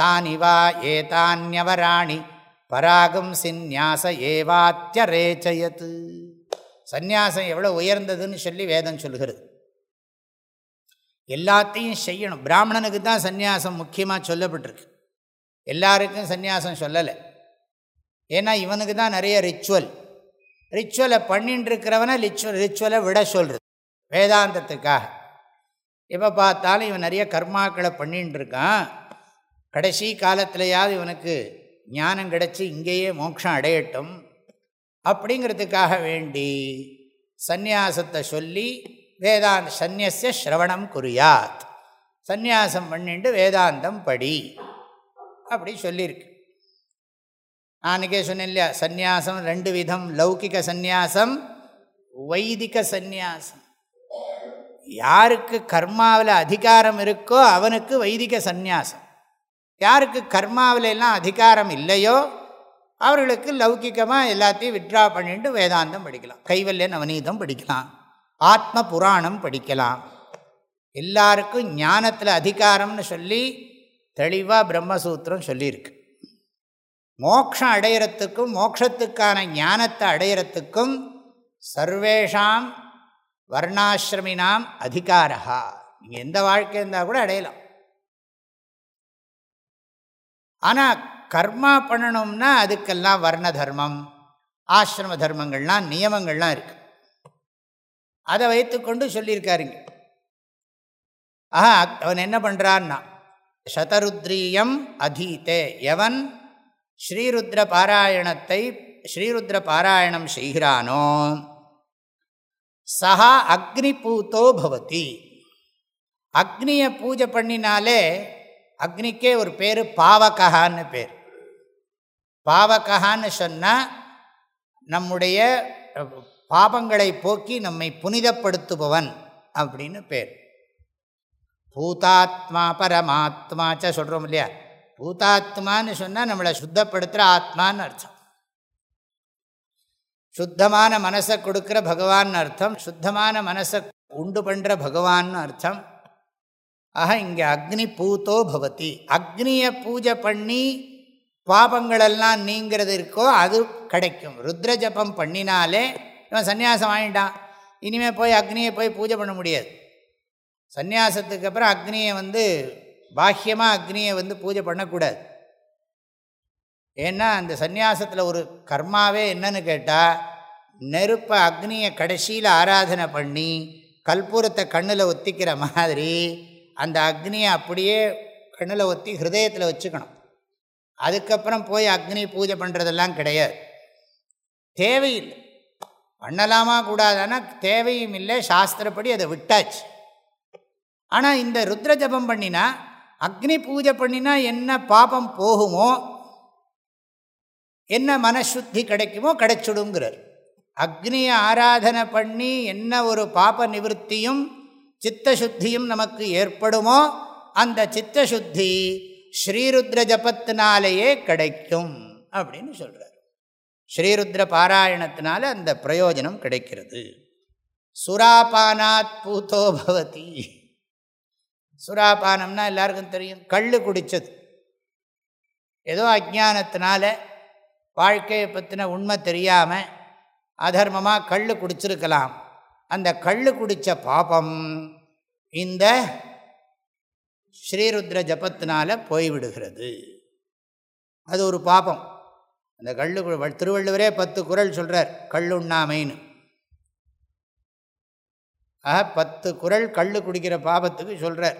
தானிவா ஏதான்யவராணி பராகம் சிந்நியாச ஏவாத்தியரேச்சயத்து சந்நியாசம் எவ்வளோ உயர்ந்ததுன்னு சொல்லி வேதம் சொல்கிறது எல்லாத்தையும் செய்யணும். பிராமணனுக்கு தான் சந்நியாசம் முக்கியமாக சொல்லப்பட்டிருக்கு. எல்லாருக்கும் சந்நியாசம் சொல்லலை. ஏன்னா இவனுக்கு தான் நிறைய ரிச்சுவல் ரிச்சுவலை பண்ணிட்டு இருக்கிறவனை ரிச்சுவல் ரிச்சுவலை விட சொல்கிறது வேதாந்தத்துக்காக. எப்போ பார்த்தாலும் இவன் நிறைய கர்மாக்களை பண்ணின்னு இருக்கான் கடைசி காலத்திலையாவது இவனுக்கு ஞானம் கிடச்சி இங்கேயே மோட்சம் அடையட்டும் அப்படிங்கிறதுக்காக வேண்டி சந்நியாசத்தை சொல்லி வேதாந்த சந்நியச ஸ்ரவணம் குறியாத் சந்நியாசம் பண்ணிட்டு வேதாந்தம் படி அப்படி சொல்லியிருக்கு நானுக்கே சொன்னேன் இல்லையா சந்நியாசம் ரெண்டு விதம் லௌகிக சந்நியாசம் வைதிக சந்நியாசம். யாருக்கு கர்மாவில் அதிகாரம் இருக்கோ அவனுக்கு வைதிக சந்நியாசம். யாருக்கு கர்மாவிலெல்லாம் அதிகாரம் இல்லையோ அவர்களுக்கு லௌகிக்கமாக எல்லாத்தையும் விட்ரா பண்ணிட்டு வேதாந்தம் படிக்கலாம். கைவல்ய நவநீதம் படிக்கலாம். ஆத்ம புராணம் படிக்கலாம். எல்லாருக்கும் ஞானத்தில் அதிகாரம்னு சொல்லி தெளிவாக பிரம்மசூத்திரம் சொல்லியிருக்கு. மோக்ஷம் அடையிறத்துக்கும் மோக்ஷத்துக்கான ஞானத்தை அடையிறத்துக்கும் சர்வேஷாம் வர்ணாசிரமினாம் அதிகாரா நீங்கள் எந்த வாழ்க்கை இருந்தால் கூட அடையலாம். ஆனால் கர்மா பண்ணணும்னா அதுக்கெல்லாம் வர்ண தர்மம் ஆசிரம தர்மங்கள்லாம் நியமங்கள்லாம் இருக்கு. அதை வைத்துக்கொண்டு சொல்லியிருக்காருங்க. ஆஹா அவன் என்ன பண்ணுறான்னா சதருத்ரீயம் அதீத்தே எவன் ஸ்ரீருத்ர பாராயணத்தை ஸ்ரீருத்ர பாராயணம் செய்கிறானோ சஹா அக்னி பூத்தோ பவதி. அக்னியை பூஜை பண்ணினாலே அக்னிக்கே ஒரு பேர் பாவகஹான்னு பேர். பாவகஹான்னு சொன்னால் நம்முடைய பாபங்களை போக்கி நம்மை புனிதப்படுத்துபவன் அப்படின்னு பேர். பூதாத்மா பரமாத்மாச்சா சொல்கிறோம் இல்லையா? பூதாத்மான்னு சொன்னால் நம்மளை சுத்தப்படுத்துகிற ஆத்மான்னு அர்த்தம். சுத்தமான மனசை கொடுக்குற பகவான் அர்த்தம். சுத்தமான மனசை உண்டு பண்ணுற பகவான்னு அர்த்தம். ஆக இங்கே அக்னி பூத்தோ பவதி. அக்னியை பூஜை பண்ணி பாபங்களெல்லாம் நீங்கிறது இருக்கோ அது கிடைக்கும். ருத்ர ஜபம் பண்ணினாலே இவன் சன்னியாசம் வாங்கிட்டான் இனிமேல் போய் அக்னியை போய் பூஜை பண்ண முடியாது. சந்நியாசத்துக்கு அப்புறம் அக்னியை வந்து பாக்கியமாக அக்னியை வந்து பூஜை பண்ணக்கூடாது. ஏன்னா அந்த சந்நியாசத்தில் ஒரு கர்மாவே என்னன்னு கேட்டால் நெருப்பை அக்னியை கடைசியில் ஆராதனை பண்ணி கற்பூரத்தை கண்ணில் ஒத்திக்கிற மாதிரி அந்த அக்னியை அப்படியே கண்ணில் ஒத்தி ஹிருதயத்தில் வச்சுக்கணும். அதுக்கப்புறம் போய் அக்னி பூஜை பண்ணுறதெல்லாம் கிடையாது. தேவையில்லை. பண்ணலாமா கூடாதானா? தேவையும் இல்லை. சாஸ்திரப்படி அதை விட்டாச்சு. ஆனால் இந்த ருத்ர ஜபம் பண்ணினா அக்னி பூஜை பண்ணினா என்ன பாபம் போகுமோ என்ன மனசுத்தி கிடைக்குமோ கிடைச்சிடுங்கிறார். அக்னியை ஆராதனை பண்ணி என்ன ஒரு பாப நிவர்த்தியும் சித்தசுத்தியும் நமக்கு ஏற்படுமோ அந்த சித்தசுத்தி ஸ்ரீருத்ர ஜபத்தினாலேயே கிடைக்கும் அப்படின்னு சொல்கிறார் ஸ்ரீருத்ர பாராயணத்தினால அந்த பிரயோஜனம் கிடைக்கிறது. சுராபானாத் பூத்தோ பவதி. சுராபானம்னா எல்லாருக்கும் தெரியும் கல் குடித்தது ஏதோ அஜானத்தினால வாழ்க்கையை பற்றின உண்மை தெரியாமல் அதர்மமாக கல் குடிச்சிருக்கலாம். அந்த கல் குடித்த பாபம் இந்த ஸ்ரீருத்ர ஜபத்தினால போய்விடுகிறது. அது ஒரு பாபம். அந்த கல்லு திருவள்ளுவரே பத்து குரல் சொல்கிறார் கல்லுண்ணாமைன்னு ஆக பத்து குரல் கல் குடிக்கிற பாபத்துக்கு சொல்கிறார்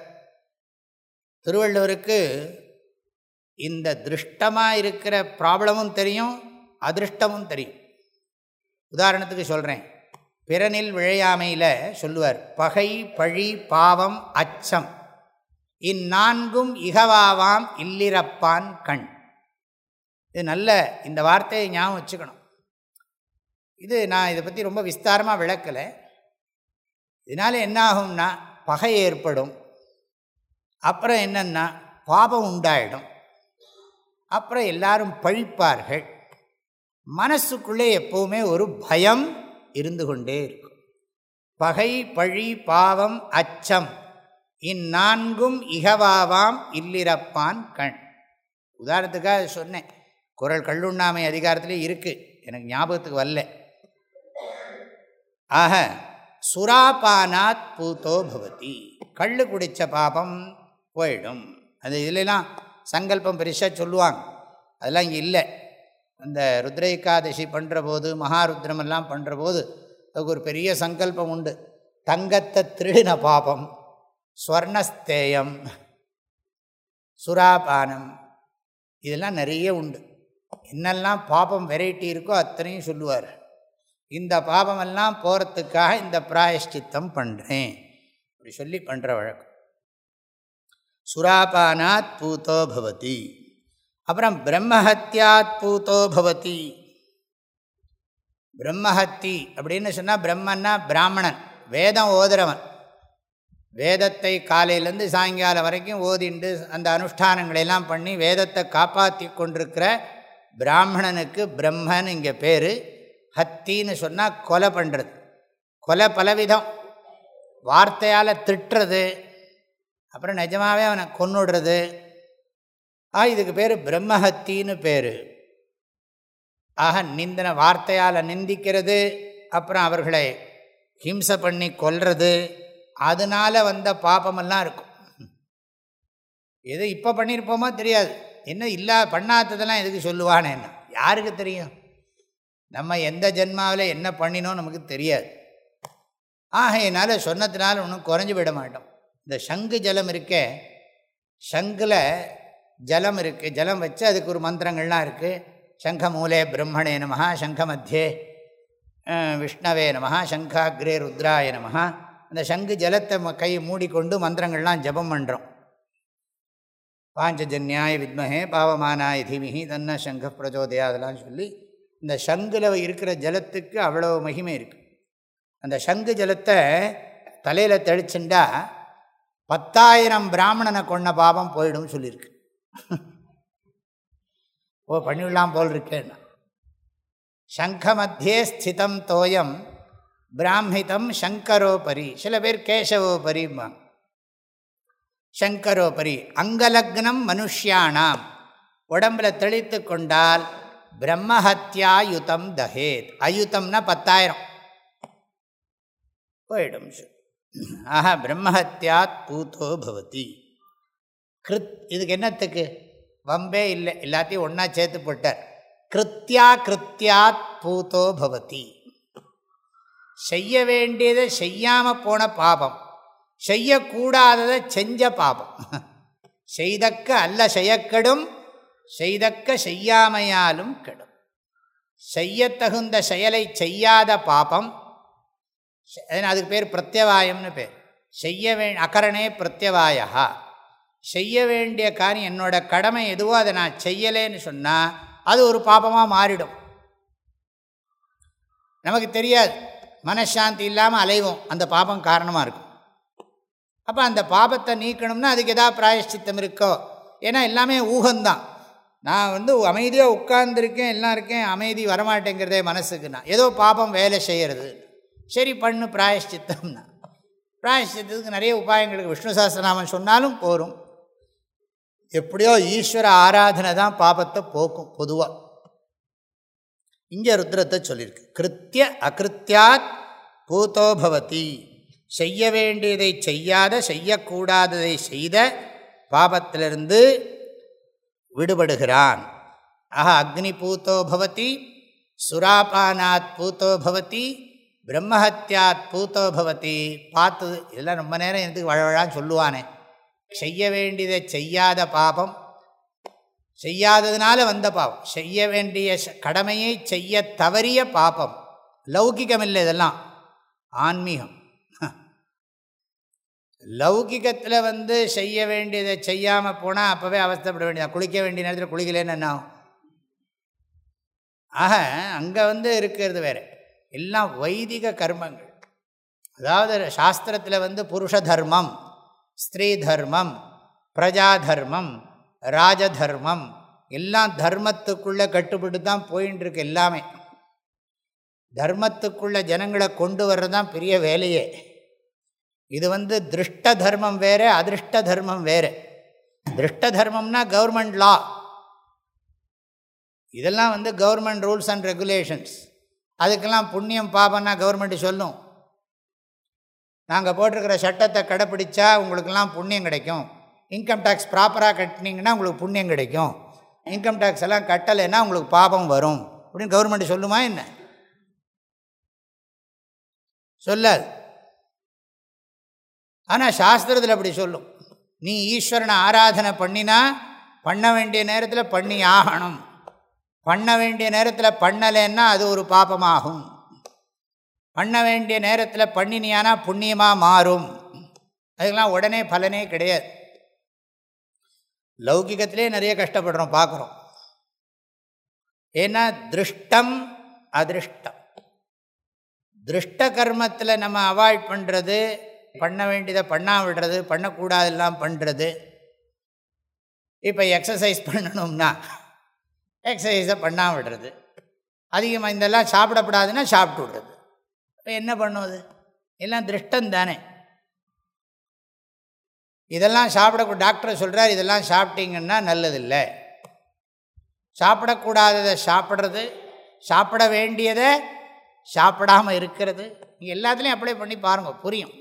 திருவள்ளுவருக்கு இந்த திருஷ்டமாக இருக்கிற ப்ராப்ளமும் தெரியும் அதிருஷ்டமும் தெரியும். உதாரணத்துக்கு சொல்கிறேன் பிறனில் விழையாமையில் சொல்லுவார் பகை பழி பாவம் அச்சம் இந்நான்கும் இகவாவாம் இல்லிரப்பான் கண். இது நல்ல இந்த வார்த்தையை ஞாபகம் வச்சுக்கணும். இது நான் இதை பற்றி ரொம்ப விஸ்தாரமாக விளக்கலை. இதனால் என்ன ஆகும்னா பகை ஏற்படும் அப்புறம் என்னென்னா பாபம் உண்டாயிடும் அப்புறம் எல்லாரும் பழிப்பார்கள் மனசுக்குள்ளே எப்போவுமே ஒரு பயம் இருந்து கொண்டே இருக்கும். பகை பழி பாவம் அச்சம் இந்நான்கும் இகவாவாம் இல்லிரப்பான் கண். உதாரணத்துக்காக சொன்னேன். குரல் கல்லுண்ணாமை அதிகாரத்திலே இருக்குது எனக்கு ஞாபகத்துக்கு வரல. ஆக சுராபானாத் பூத்தோ பவதி. கள்ளு குடித்த பாபம் போயிடும். அது இதுலாம் சங்கல்பம் பெருசாக சொல்லுவாங்க. அதெல்லாம் இங்கே இல்லை. அந்த ருத்ர பண்ணுறபோது பண்ணுற போது மகாருத்ரமெல்லாம் பண்ணுற போது அதுக்கு ஒரு பெரிய சங்கல்பம் உண்டு. தங்கத்தை திருடின பாபம் ஸ்வர்ணஸ்தேயம் சுராபானம் இதெல்லாம் நிறைய உண்டு. என்னெல்லாம் பாபம் வெரைட்டி இருக்கோ அத்தனையும் சொல்லுவார். இந்த பாபமெல்லாம் போகிறதுக்காக இந்த பிராயஷ்சித்தம் பண்ணுறேன் அப்படி சொல்லி பண்ணுற வழக்கம். சுராபானாத் பூத்தோ பவதி. அப்புறம் பிரம்மஹத்தியாத் பூத்தோ பவதி. பிரம்மஹத்தி அப்படின்னு சொன்னால் பிரம்மன்னா பிராமணன் வேதம் ஓதுறவன். வேதத்தை காலையிலேருந்து சாயங்காலம் வரைக்கும் ஓதிண்டு அந்த அனுஷ்டானங்களெல்லாம் பண்ணி வேதத்தை காப்பாற்றி கொண்டிருக்கிற பிராமணனுக்கு பிரம்மன் இங்கே பேர். ஹத்தின்னு சொன்னால் கொலை பண்ணுறது கொலை பலவிதம். வார்த்தையால் திட்டுறது. அப்புறம் நிஜமாகவே அவனை கொன்னுடுறது. ஆ இதுக்கு பேர் பிரம்மஹத்தின்னு பேர். ஆக நிந்தன வார்த்தையால் நிந்திக்கிறது அப்புறம் அவர்களை ஹிம்சை பண்ணி கொல்றது அதனால் வந்த பாப்பமெல்லாம் இருக்கும். எது இப்போ பண்ணியிருப்போமோ தெரியாது. என்ன இல்லா பண்ணாததெல்லாம் எதுக்கு சொல்லுவானே என்ன? யாருக்கு தெரியும்? நம்ம எந்த ஜென்மாவில் என்ன பண்ணினோம் நமக்கு தெரியாது. ஆகையினால சொன்னதுனால ஒன்றும் குறைஞ்சி விட மாட்டோம். இந்த சங்கு ஜலம் இருக்கே சங்கில் ஜலம் இருக்குது ஜலம் வச்சு அதுக்கு ஒரு மந்திரங்கள்லாம் இருக்குது சங்க மூலே பிரம்மணே நம சங்க மத்தியே விஷ்ணவே நம சங்காகிரே ருத்ராய நம அந்த சங்கு ஜலத்தை கை மூடிக்கொண்டு மந்திரங்கள்லாம் ஜபம் பண்ணுறோம் பாஞ்சஜன்யாய வித்மஹே பாவமானாய தீமிகி தன்ன சங்க பிரச்சோதயா அதெல்லாம் சொல்லி இந்த சங்கில் இருக்கிற ஜலத்துக்கு அவ்வளோ மகிமை இருக்குது அந்த சங்கு ஜலத்தை தலையில் தெளிச்சுண்டா பத்தாயிரம் பிராமணனை கொண்ட பாவம் போயிடும் சொல்லியிருக்கு. ஓ பண்ணிவிடலாம் போல் இருக்கேன்னு சங்க மத்தியே ஸ்திதம் தோயம் பிராமிதம் சங்கரோபரி. சில பேர் கேசவோபரிம்மா சங்கரோபரி அங்கலக்னம் மனுஷியானாம். உடம்பில் தெளித்து கொண்டால் பிரம்மஹத்யாயுதம் தஹேத். அயுதம்னா பத்தாயிரம். போயிடும். ஆஹா பிரம்மஹத்யாத் பூத்தோ பவதி. கிருத் இதுக்கு என்னத்துக்கு? வம்பே இல்லை. எல்லாத்தையும் ஒன்றா சேர்த்து போட்டார். கிருத்தியா கிருத்தியாத் பூத்தோ பவதி. செய்ய வேண்டியதை செய்யாமல் போன பாபம். செய்யக்கூடாததை செஞ்ச பாபம். செய்தக்க அல்ல செய்யக்கெடும் செய்தக்க செய்யாமையாலும் கெடும். செய்யத்தகுந்த செயலை செய்யாத பாபம். அதுக்கு பேர் பிரத்யவாயம்னு பேர். செய்ய வே அகரணே பிரத்யவாயா செய்ய வேண்டிய காரியம் என்னோட கடமை எதுவோ அதை நான் செய்யலேன்னு சொன்னால் அது ஒரு பாபமாக மாறிடும். நமக்கு தெரியாது. மனசாந்தி இல்லாமல் அலைவோம். அந்த பாபம் காரணமாக இருக்கும். அப்போ அந்த பாபத்தை நீக்கணும்னா அதுக்கு எதா பிராயஷ்சித்தம் இருக்கோ? ஏன்னா எல்லாமே ஊகந்தான் நான் வந்து அமைதியாக உட்கார்ந்துருக்கேன் எல்லாம் இருக்கேன் அமைதி வரமாட்டேங்கிறதே மனசுக்கு நான் ஏதோ பாபம் வேலை செய்கிறது சரி பண்ணு பிராயஷ்சித்தம்னா. பிராயஷ்சித்தத்துக்கு நிறைய உபாயங்களுக்கு விஷ்ணு சாஸ்திரநாமன் சொன்னாலும் போகும் எப்படியோ ஈஸ்வர ஆராதனை தான் பாபத்தை போக்கும் பொதுவாக இங்கே ருத்ரத்தை சொல்லியிருக்கு. கிருத்திய அகிருத்தியாத் பூத்தோ பவதி. செய்ய வேண்டியதை செய்யாத செய்யக்கூடாததை செய்த பாபத்திலிருந்து விடுபடுகிறான். ஆஹா அக்னி பூத்தோ பவதி சுராபானாத் பூத்தோ பவதி பிரம்மஹத்தியாத் பூத்தோ பவதி. பார்த்தது இதெல்லாம் ரொம்ப நேரம் எனக்கு வழவழான்னு சொல்லுவானே. செய்ய வேண்டியதை செய்யாத பாபம் செய்யாததுனால வந்த பாவம். செய்ய வேண்டிய கடமையை செய்ய தவறிய பாபம். லௌகிகம் இல்லை இதெல்லாம். ஆன்மீகம். லௌகிகத்தில் வந்து செய்ய வேண்டியதை செய்யாமல் போனால் அப்போவே அவஸ்தப்பட வேண்டியதான் குளிக்க வேண்டிய நேரத்தில் குளிக்கலன்னு என்ன ஆக அங்கே வந்து இருக்கிறது வேறு. எல்லாம் வைதிக கர்மங்கள். அதாவது சாஸ்திரத்தில் வந்து புருஷ தர்மம். ஸ்திரீ தர்மம் பிரஜா தர்மம் ராஜதர்மம் எல்லாம் தர்மத்துக்குள்ளே கட்டுப்பட்டு தான் போயின்ட்டுருக்கு எல்லாமே. தர்மத்துக்குள்ள ஜனங்களை கொண்டு வர்றது தான் பெரிய வேலையே. இது வந்து திருஷ்ட தர்மம் வேறு அதிருஷ்ட தர்மம் வேறு. திருஷ்ட தர்மம்னா கவர்மெண்ட் லா இதெல்லாம் வந்து கவர்மெண்ட் ரூல்ஸ் அண்ட் ரெகுலேஷன்ஸ் அதுக்கெல்லாம் புண்ணியம் பாபம்னா கவர்மெண்ட் சொல்லும். நாங்கள் போட்டிருக்கிற சட்டத்தை கடைப்பிடிச்சா உங்களுக்கெல்லாம் புண்ணியம் கிடைக்கும். இன்கம் டேக்ஸ் ப்ராப்பராக கட்டினீங்கன்னா உங்களுக்கு புண்ணியம் கிடைக்கும். இன்கம் டேக்ஸ் எல்லாம் கட்டலைன்னா உங்களுக்கு பாபம் வரும். அப்படின்னு கவர்மெண்ட் சொல்லுமா என்ன? சொல்லாது. ஆனால் சாஸ்திரத்தில் அப்படி சொல்லும். நீ ஈஸ்வரனை ஆராதனை பண்ணினா பண்ண வேண்டிய நேரத்தில் பண்ணி ஆகணும். பண்ண வேண்டிய நேரத்தில் பண்ணலைன்னா அது ஒரு பாபமாகும். பண்ண வேண்டிய நேரத்தில் பண்ணினியானா புண்ணியமாக மாறும். அதுக்கெல்லாம் உடனே பலனே கிடையாது. லௌகிகத்திலே நிறைய கஷ்டப்படுறோம் பார்க்குறோம். ஏன்னா திருஷ்டம் அதிருஷ்டம். திருஷ்ட கர்மத்தில் நம்ம அவாய்ட் பண்ணுறது பண்ண வேண்டியதை பண்ணா விடுறது பண்ணக்கூடாதெல்லாம் பண்ணுறது இப்போ எக்ஸசைஸ் பண்ணணும்னா எக்ஸசைஸை பண்ணா விடுறது. அதிகமாக இதெல்லாம் சாப்பிடப்படாதுன்னா சாப்பிட்டு விடுறது. இப்போ என்ன பண்ணுவது எல்லாம் திருஷ்டம் தானே இதெல்லாம் சாப்பிடக்கூட டாக்டர் சொல்கிறார் இதெல்லாம் சாப்பிட்டீங்கன்னா நல்லதில்லை. சாப்பிடக்கூடாததை சாப்பிட்றது சாப்பிட வேண்டியதை சாப்பிடாமல் இருக்கிறது நீங்கள் எல்லாத்துலேயும் அப்ளை பண்ணி பாருங்கள் புரியும்.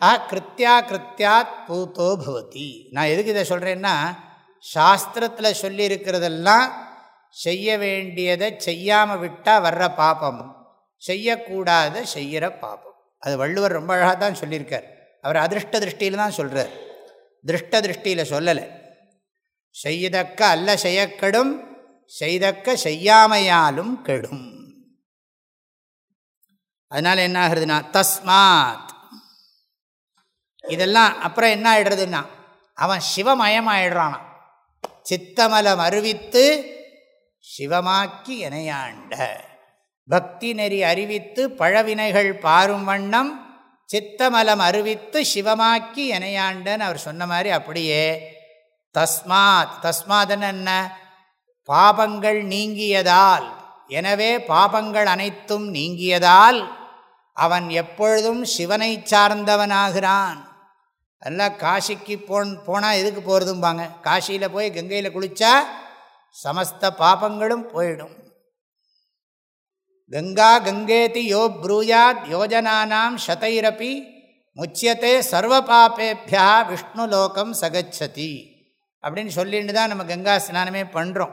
ஆ கிருத்தியா கிருத்தியாத் பூத்தோ பவதி. நான் எதுக்கு இதை சொல்கிறேன்னா சாஸ்திரத்தில் சொல்லியிருக்கிறதெல்லாம் செய்ய வேண்டியதை செய்யாமல் விட்டால் வர்ற பாப்பம் செய்யக்கூடாத செய்கிற பாபம். அது வள்ளுவர் ரொம்ப அழகாக தான் சொல்லியிருக்கார். அவர் அதிருஷ்ட திருஷ்டியில் தான் சொல்கிறார் திருஷ்ட திருஷ்டியில் சொல்லலை. செய்யதக்க அல்ல செய்யக்கெடும் செய்தக்க செய்யாமையாலும் கெடும். அதனால் என்ன ஆகுறதுன்னா தஸ்மாத். இதெல்லாம் அப்புறம் என்ன ஆயிடுறதுன்னா அவன் சிவமயமாயிடுறானா. சித்தமலம் அறிவித்து சிவமாக்கி இணையாண்ட பக்தி நெறி அறிவித்து பழவினைகள் பாரும் வண்ணம் சித்தமலம் அறிவித்து சிவமாக்கி இணையாண்டன்னு அவர் சொன்ன மாதிரி அப்படியே தஸ்மாத் தஸ்மாதன் என்ன? பாபங்கள் நீங்கியதால் எனவே பாபங்கள் அனைத்தும் நீங்கியதால் அவன் எப்பொழுதும் சிவனை சார்ந்தவனாகிறான். அதெல்லாம் காசிக்கு போன் போனால் எதுக்கு போகிறதும்பாங்க காசியில் போய் கங்கையில் குளித்தா சமஸ்த பாபங்களும் போயிடும். கங்கா கங்கேதி யோ ப்ரூயாத் யோஜனானாம் சதைரப்பி முச்சியத்தை சர்வ பாப்பேபியா விஷ்ணு லோகம் சகச்சதி. அப்படின்னு சொல்லிட்டு தான் நம்ம கங்கா ஸ்நானமே பண்ணுறோம்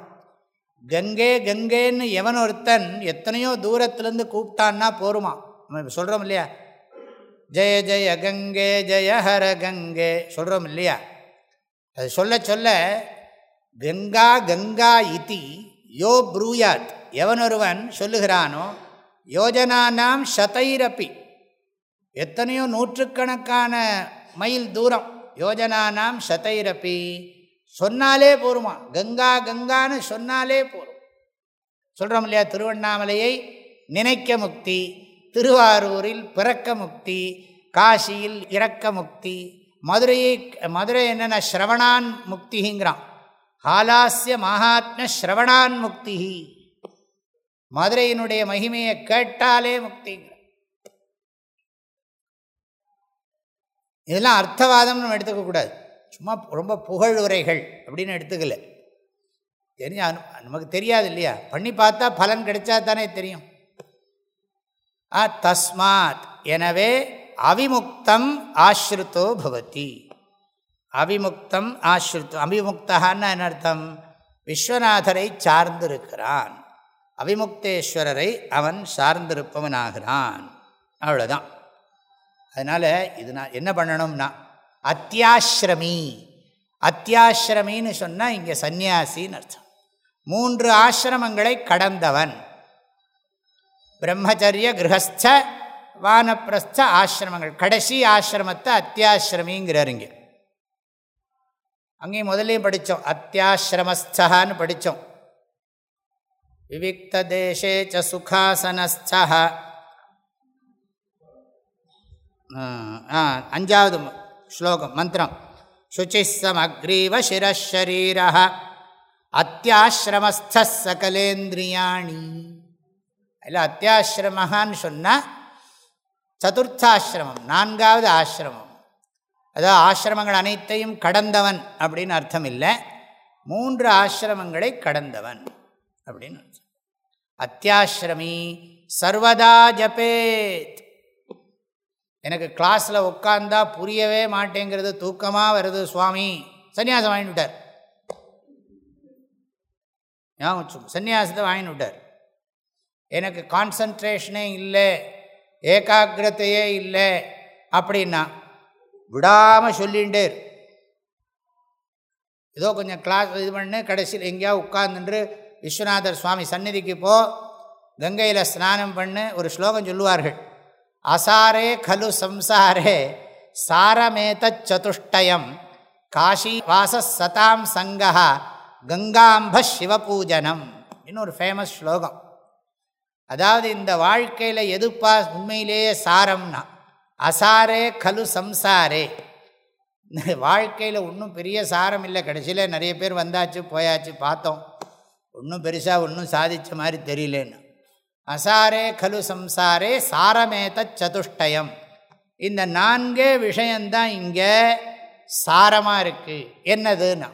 கங்கே கங்கேன்னு எவன் ஒருத்தன் எத்தனையோ தூரத்துலேருந்து கூப்பிட்டான்னா போருமா? நம்ம சொல்கிறோம் இல்லையா? ஜெய ஜெய கங்கே ஜெய ஹர கங்கே சொல்கிறோம் இல்லையா? அது சொல்ல சொல்ல கங்கா கங்கா இத்தி யோ ப்ரூயாத் எவனொருவன் சொல்லுகிறானோ யோஜனானாம் சதைரப்பி எத்தனையோ நூற்றுக்கணக்கான மைல் தூரம் யோஜனானாம் சதைரப்பி சொன்னாலே போருமா? கங்கா கங்கான்னு சொன்னாலே போரும். சொல்கிறோம் இல்லையா? திருவண்ணாமலையை நினைக்க முக்தி திருவாரூரில் பிறக்க முக்தி காசியில் இறக்க முக்தி. மதுரையை மதுரை என்னென்ன? ஸ்ரவணான் முக்திங்கிறான் ஹாலாசிய மகாத்ம ஸ்ரவணான் முக்திஹி. மதுரையினுடைய மகிமையை கேட்டாலே முக்திங்கிற. இதெல்லாம் அர்த்தவாதம் நம்ம எடுத்துக்கக்கூடாது சும்மா ரொம்ப புகழ் உரைகள் அப்படின்னு எடுத்துக்கல. தெரிஞ்ச நமக்கு தெரியாது இல்லையா? பண்ணி பார்த்தா பலன் கிடைச்சா தானே தெரியும். ஆ தஸ்மாத். எனவே அவிமுக்தம் ஆஸ்ருத்தோ பவதி. அவிமுக்தம் ஆஸ்ருத்தம் அபிமுக்தான்னு என்ன அர்த்தம்? விஸ்வநாதரை சார்ந்திருக்கிறான். அவிமுக்தேஸ்வரரை அவன் சார்ந்திருப்பவனாகிறான். அவ்வளோதான் அதனால் இது நான் என்ன பண்ணணும்னா அத்தியாசிரமி. அத்தியாசிரமின்னு சொன்னால் இங்கே சந்நியாசின்னு அர்த்தம். மூன்று ஆசிரமங்களை கடந்தவன். பிரம்மச்சரிய கிரகஸ்த வானப்பிரஸ்த ஆசிரமங்கள். கடைசி ஆசிரமத்தை அத்தியாசிரமிங்கிறார் இங்கே. அங்கேயும் முதலையும் படித்தோம் அத்தியாசிரமஸ்தான்னு படித்தோம் விவிக்தேசே ச சுகாசனஸ்தா அஞ்சாவது ஸ்லோகம் மந்திரம் சுச்சிசமக்ரீவ சிரஷரீர அத்தியாசிரமஸ்த சகலேந்திரியாணி இல்லை அத்தியாசிரமான்னு சொன்னால் சதுர்த்தாசிரமம் நான்காவது ஆசிரமம் அதாவது ஆசிரமங்கள் அனைத்தையும் கடந்தவன் அப்படின்னு அர்த்தம் இல்லை மூன்று ஆசிரமங்களை கடந்தவன் அப்படின்னு அத்தியாசிரமி சர்வதா ஜபேத். எனக்கு கிளாஸில் உட்காந்தா புரியவே மாட்டேங்கிறது தூக்கமாக வருது சுவாமி. சன்னியாசம் வாங்கிட்டு விட்டார். ஞாபகம் சன்னியாசத்தை வாங்கிட்டு விட்டார். எனக்கு கான்சன்ட்ரேஷனே இல்லை ஏகாகிரத்தையே இல்லை அப்படின்னா விடாமல் சொல்லிகிட்டே ஏதோ கொஞ்சம் கிளாஸ் இது பண்ணு கடைசியில் எங்கேயாவது உட்கார்ந்துட்டு விஸ்வநாதர் சுவாமி சந்நிதிக்கு போ கங்கையில் ஸ்நானம் பண்ணு ஒரு ஸ்லோகம் சொல்லுவார்கள். அசாரே கலு சம்சாரே சாரமேத சதுஷ்டயம் காஷி வாச சதாம் சங்கா கங்காம்ப சிவபூஜனம். இன்னொரு ஃபேமஸ் ஸ்லோகம். அதாவது இந்த வாழ்க்கையில் எதுப்பா உண்மையிலேயே சாரம்னா அசாரே கலு சம்சாரே. வாழ்க்கையில் ஒன்றும் பெரிய சாரம் இல்லை. கடைசியில் நிறைய பேர் வந்தாச்சு போயாச்சு பார்த்தோம். ஒன்றும் பெருசாக ஒன்றும் சாதித்த மாதிரி தெரியலேன்னு. அசாரே கலு சம்சாரே சாரமேத சதுஷ்டயம். இந்த நான்கே விஷயந்தான் இங்கே சாரமாக இருக்குது என்னதுன்னா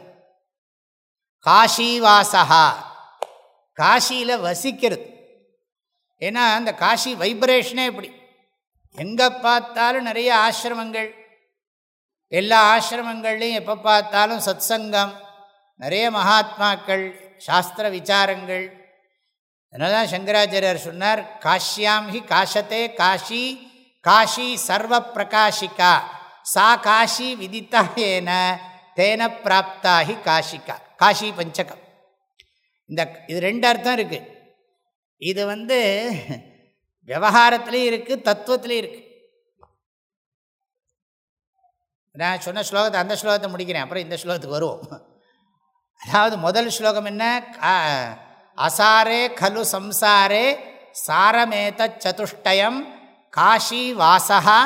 காஷிவாசகா காஷியில் வசிக்கிறது. ஏன்னா அந்த காஷி வைப்ரேஷனே இப்படி. எங்கே பார்த்தாலும் நிறைய ஆசிரமங்கள். எல்லா ஆசிரமங்கள்லையும் எப்போ பார்த்தாலும் சத் சங்கம் நிறைய மகாத்மாக்கள் சாஸ்திர விசாரங்கள். அதனால தான் சங்கராச்சாரியர் சொன்னார் காஷ்யாம் ஹி காஷத்தே காஷி காஷி சர்வ பிரகாஷிகா சா காஷி விதித்தா ஏன தேன பிராப்தா ஹி காஷிகா. காஷி பஞ்சகம். இந்த இது ரெண்டு அர்த்தம் இருக்குது இது வந்து விவகாரத்துலேயும் இருக்குது தத்துவத்திலையும் இருக்குது நான் சொன்ன ஸ்லோகத்தை அந்த ஸ்லோகத்தை முடிக்கிறேன் அப்புறம் இந்த ஸ்லோகத்துக்கு வருவோம். அதாவது முதல் ஸ்லோகம் என்ன? அசாரே கலு சம்சாரே சாரமேத சதுஷ்டயம் காஷி வாசகா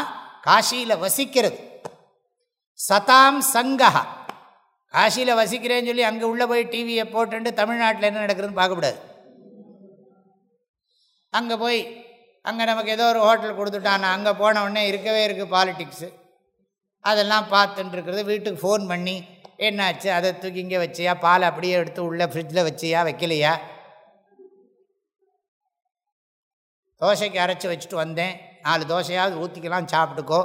காஷியில் வசிக்கிறது. சதாம் சங்கா காஷியில் வசிக்கிறேன்னு சொல்லி அங்கே உள்ளே போய் டிவியை போட்டுட்டு தமிழ்நாட்டில் என்ன நடக்குதுன்னு பார்க்கக்கூடாது. அங்கே போய் அங்கே நமக்கு ஏதோ ஒரு ஹோட்டல் கொடுத்துட்டான் அங்கே போன உடனே இருக்கவே இருக்குது பாலிட்டிக்ஸு அதெல்லாம் பார்த்துட்டுருக்கிறது வீட்டுக்கு ஃபோன் பண்ணி என்னாச்சு? அதை தூக்கி இங்கே வச்சியா? பால் அப்படியே எடுத்து உள்ளே ஃப்ரிட்ஜில் வச்சியா? வைக்கலையா? தோசைக்கு அரைச்சி வச்சுட்டு வந்தேன். நாலு தோசையாவது ஊற்றிக்கலாம் சாப்பிட்டுக்கோ.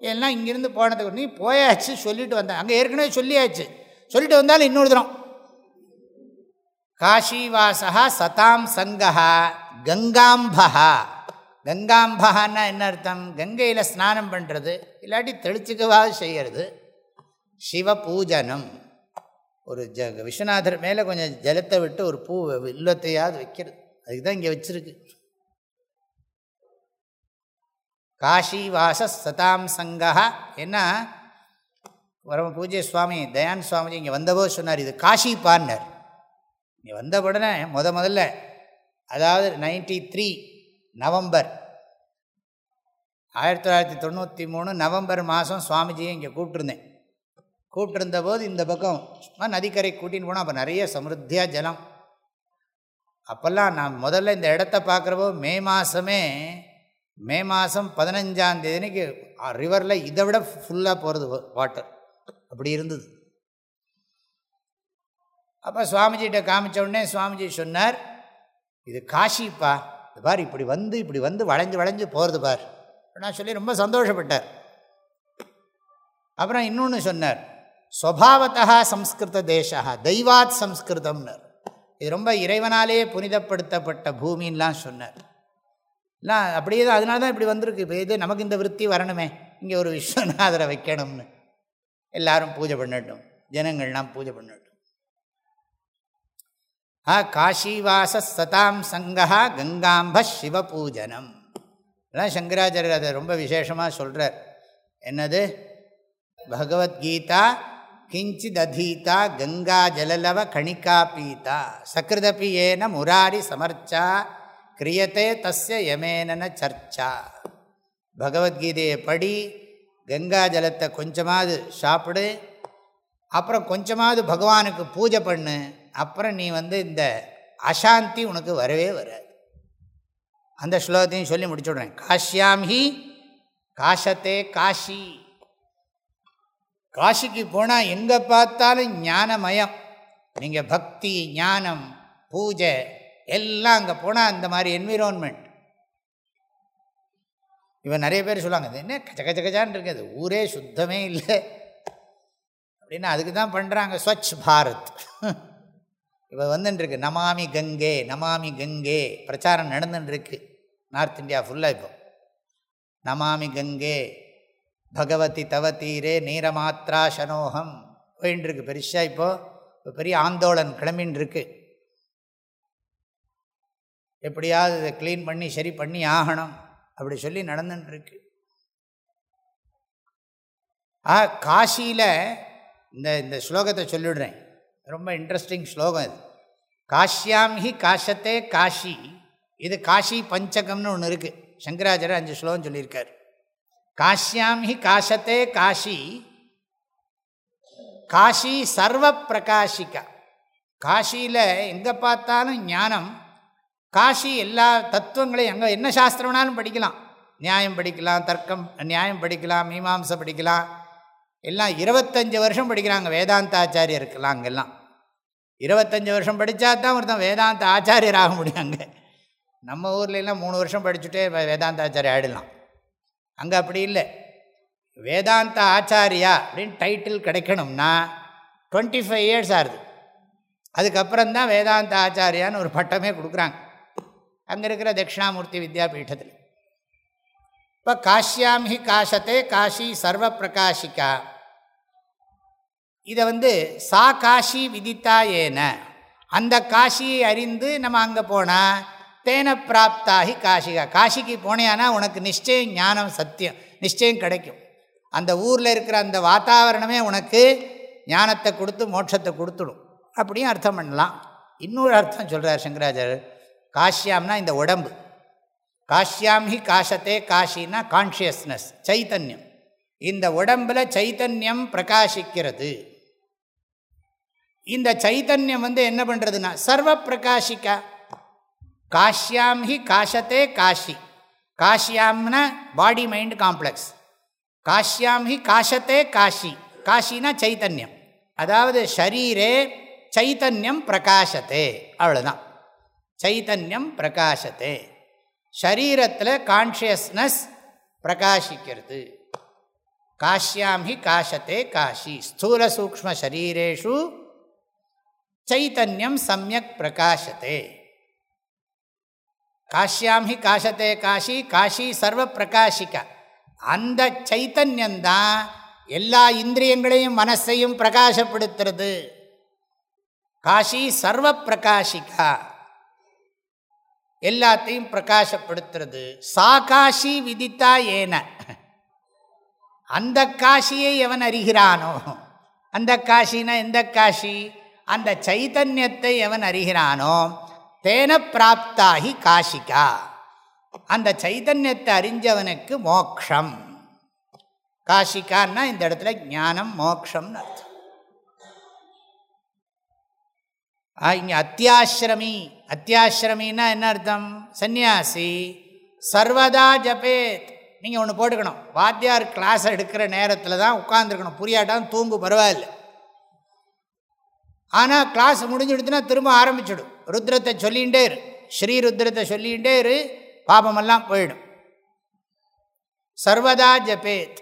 எல்லாம் இங்கேருந்து போனதுக்கு நீ போயாச்சு சொல்லிட்டு வந்தேன். அங்கே ஏற்கனவே சொல்லியாச்சு. சொல்லிட்டு வந்தாலும் இன்னொரு தரம். காஷிவாசா சதாம் சங்கா கங்காம்பகா கங்காம்பகான்னா என்ன அர்த்தம்? கங்கையில் ஸ்நானம் பண்ணுறது இல்லாட்டி தெளிச்சுக்கவாது செய்கிறது சிவ பூஜனம் ஒரு ஜ விஸ்வநாதர் மேலே கொஞ்சம் ஜலத்தை விட்டு ஒரு பூ இல்லத்தையாவது வைக்கிறது. அதுக்கு தான் இங்கே வச்சிருக்கு. காஷிவாச சதாம் சங்கா என்ன? பரம பூஜை சுவாமி தயான் சுவாமிஜி இங்கே வந்தபோது சொன்னார் இது காஷி பார்னர். இங்கே வந்த உடனே முத முதல்ல அதாவது நைன்டி த்ரீ நவம்பர் ஆயிரத்தி தொள்ளாயிரத்தி தொண்ணூற்றி மூணு நவம்பர் மாதம் சுவாமிஜியை இங்கே கூப்பிட்டுருந்தேன். கூப்பிட்டுருந்த போது இந்த பக்கம் சும்மா நதிக்கரை கூட்டின்னு போனால் அப்போ நிறைய சமிருத்தியாக ஜலம். அப்போல்லாம் நான் முதல்ல இந்த இடத்த பார்க்குறப்போ மே மாதமே மே மாதம் பதினஞ்சாந்தேதிக்கு ரிவரில் இதை விட ஃபுல்லாக போகிறது வாட்டர் அப்படி இருந்தது. அப்போ சுவாமிஜிகிட்ட காமிச்ச உடனே சுவாமிஜி சொன்னார் இது காஷிப்பா இது பார் இப்படி வந்து இப்படி வந்து வளைஞ்சு வளைஞ்சு போகிறது பார். நான் சொல்லி ரொம்ப சந்தோஷப்பட்டார். அப்புறம் இன்னொன்று சொன்னார் ஸ்வபாவத்தா சம்ஸ்கிருத தேசா தெய்வாத் சம்ஸ்கிருதம்னர் இது ரொம்ப இறைவனாலே புனிதப்படுத்தப்பட்ட பூமின்லாம் சொன்னார். இல்லை அப்படியே தான் அதனால தான் இப்படி வந்திருக்கு. இப்போ இது நமக்கு இந்த விற்பி வரணுமே. இங்கே ஒரு விஸ்வநாதரை வைக்கணும்னு. எல்லாரும் பூஜை பண்ணட்டும். ஜனங்கள்லாம் பூஜை பண்ணட்டும். ஆ காஷிவாச சதாம் சங்கா கங்காம்ப சிவ பூஜனம் அதான் சங்கராச்சாரியர் அதை ரொம்ப விசேஷமாக சொல்கிறார் என்னது? பகவத்கீதா கிஞ்சித் அதீதா கங்கா ஜலலவ கணிகா பீதா சகிருதபி ஏன முராரி சமர்ச்சா கிரியத்தே தஸ்ய யமேனன சர்ச்சா பகவத்கீதையை படி கங்கா ஜலத்தை கொஞ்சமாவது சாப்பிடு அப்புறம் கொஞ்சமாவது பகவானுக்கு பூஜை பண்ணு அப்புறம் நீ வந்து இந்த அசாந்தி உனக்கு வரவே வராது। அந்த ஸ்லோகத்தையும் சொல்லி முடிச்சுடுறேன். காஷ்யாம் ஹி காஷத்தே காஷி। காசிக்கு போனால் எங்கே பார்த்தாலும் ஞானமயம். நீங்கள் பக்தி ஞானம் பூஜை எல்லாம் அங்கே போனால் அந்த மாதிரி என்விரான்மெண்ட் இவன் நிறைய பேர் சொல்லுவாங்க அது என்ன கச்ச கச்ச கச்சான் இருக்குது ஊரே சுத்தமே இல்லை. அப்படின்னா அதுக்கு தான் பண்ணுறாங்க ஸ்வச் பாரத். இப்போ வந்துட்டுருக்கு நமாமி கங்கே நமாமி கங்கே. பிரச்சாரம் நடந்துட்டுருக்கு நார்த் இந்தியா ஃபுல்லாக இப்போ. நமாமி கங்கே பகவதி தவத்தீரே நீரமாத்ரா சனோகம் போயின்ட்டுருக்கு பெருசாக இப்போது இப்போ பெரிய ஆந்தோலன் கிளம்பின்னு இருக்குது எப்படியாவது இதை க்ளீன் பண்ணி சரி பண்ணி ஆகணும். அப்படி சொல்லி நடந்துட்டுருக்கு ஆ காசியில் இந்த இந்த ஸ்லோகத்தை சொல்லிடுறேன். ரொம்ப இன்ட்ரெஸ்டிங் ஸ்லோகம் இது. காஷ்யாம் ஹி காஷத்தே காஷி. இது காஷி பஞ்சகம்னு ஒன்று இருக்குது சங்கராச்சாரியர் அஞ்சு ஸ்லோகம் சொல்லியிருக்கார். காஷ்யாம் ஹி காஷத்தே காஷி. காஷி சர்வ பிரகாஷிகா காஷியில் எங்கே பார்த்தாலும் ஞானம். காஷி எல்லா தத்துவங்களையும் அங்கே என்ன சாஸ்திரம் படிக்கலாம். நியாயம் படிக்கலாம் தர்க்கம் நியாயம் படிக்கலாம் மீமாம்சை படிக்கலாம். எல்லாம் இருபத்தஞ்சி வருஷம் படிக்கிறாங்க வேதாந்த ஆச்சாரியர் இருக்கலாம் அங்கெல்லாம். இருபத்தஞ்சி வருஷம் படித்தா தான் ஒருத்தன் வேதாந்த ஆச்சாரியர் ஆக முடியும் அங்கே. நம்ம ஊர்லெலாம் மூணு வருஷம் படிச்சுட்டே வேதாந்த ஆச்சாரிய ஆகிடலாம் அங்கே அப்படி இல்லை. வேதாந்த ஆச்சாரியா அப்படின்னு டைட்டில் கிடைக்கணும்னா டுவெண்ட்டி ஃபைவ் இயர்ஸ் ஆகுது. அதுக்கப்புறம் தான் வேதாந்த ஆச்சாரியான்னு ஒரு பட்டமே கொடுக்குறாங்க. அங்கே இருக்கிற தட்சிணாமூர்த்தி வித்யாபீட்டத்தில். இப்போ காஷ்யாம் ஹி காஷத்தே காஷி சர்வ பிரகாஷிகா. இதை வந்து சா காஷி விதித்தா ஏன? அந்த காஷியை அறிந்து நம்ம அங்கே போனால் தேன பிராப்தாகி காஷிகா. காஷிக்கு போனேன்னா உனக்கு நிச்சயம் ஞானம் சத்தியம் நிச்சயம் கிடைக்கும். அந்த ஊரில் இருக்கிற அந்த வாத்தாவரணமே உனக்கு ஞானத்தை கொடுத்து மோட்சத்தை கொடுத்துடும். அப்படியும் அர்த்தம் பண்ணலாம். இன்னொரு அர்த்தம் சொல்கிறார் சங்கராச்சாரியர். காஷ்யாம்னா இந்த உடம்பு. காஷ்யாம் ஹி காஷத்தே காஷின்னா கான்ஷியஸ்னஸ் சைத்தன்யம். இந்த உடம்பில் சைத்தன்யம் பிரகாசிக்கிறது. இந்த சைத்தன்யம் வந்து என்ன பண்ணுறதுன்னா சர்வ பிரகாஷிக்கா காஷ்யாம் ஹி காஷத்தே காஷி. காஷ்யாம்னா பாடி மைண்ட் காம்ப்ளெக்ஸ் காஷ்யாம் ஹி காஷத்தே காஷி. காஷினா சைத்தன்யம். அதாவது ஷரீரே சைத்தன்யம் பிரகாசத்தே அவ்வளோதான் சைத்தன்யம் பிரகாசத்தே ஷரீரத்தில் கான்ஷியஸ்னஸ் பிரகாசிக்கிறது காஷ்யாம் ஹி காஷத்தே காஷி. ஸ்தூல சூக்ம சரீரேஷு சைத்தன்யம் சமயக் பிரகாசத்தே காஷ்யாம் ஹி காஷத்தே காஷி காஷி சர்வ பிரகாஷிகா அந்த சைத்தன்யந்தான் எல்லா இந்திரியங்களையும் மனசையும் பிரகாசப்படுத்துறது. காஷி சர்வ பிரகாஷிகா எல்லாத்தையும் பிரகாசப்படுத்துறது. சா காஷி விதித்தா ஏன? அந்த காஷியை எவன் அறிகிறானோ? அந்த காஷினா எந்த காஷி? அந்த சைத்தன்யத்தை எவன் அறிகிறானோ? தேன பிராப்தாகி காஷிகா அந்த சைதன்யத்தை அறிஞ்சவனுக்கு மோக்ஷம். காஷிகான்னா இந்த இடத்துல ஞானம் மோக்ஷம்னு அர்த்தம். இங்கே அத்தியாசிரமி. அத்தியாசிரமின்னா என்ன அர்த்தம்? சந்நியாசி சர்வதா ஜபேத். நீங்கள் ஒன்று போட்டுக்கணும். வாத்தியார் கிளாஸ் எடுக்கிற நேரத்தில் தான் உட்காந்துருக்கணும் புரியாட்டான் தூங்கு பரவாயில்ல. ஆனால் கிளாஸ் முடிஞ்சுடுத்துனா திரும்ப ஆரம்பிச்சிடும். ருத்ரத்தை சொல்லிகிட்டே இரு. ஸ்ரீ ருத்ரத்தை சொல்லிகிட்டே இரு. பாபமெல்லாம் போயிடும். சர்வதா ஜபேத்.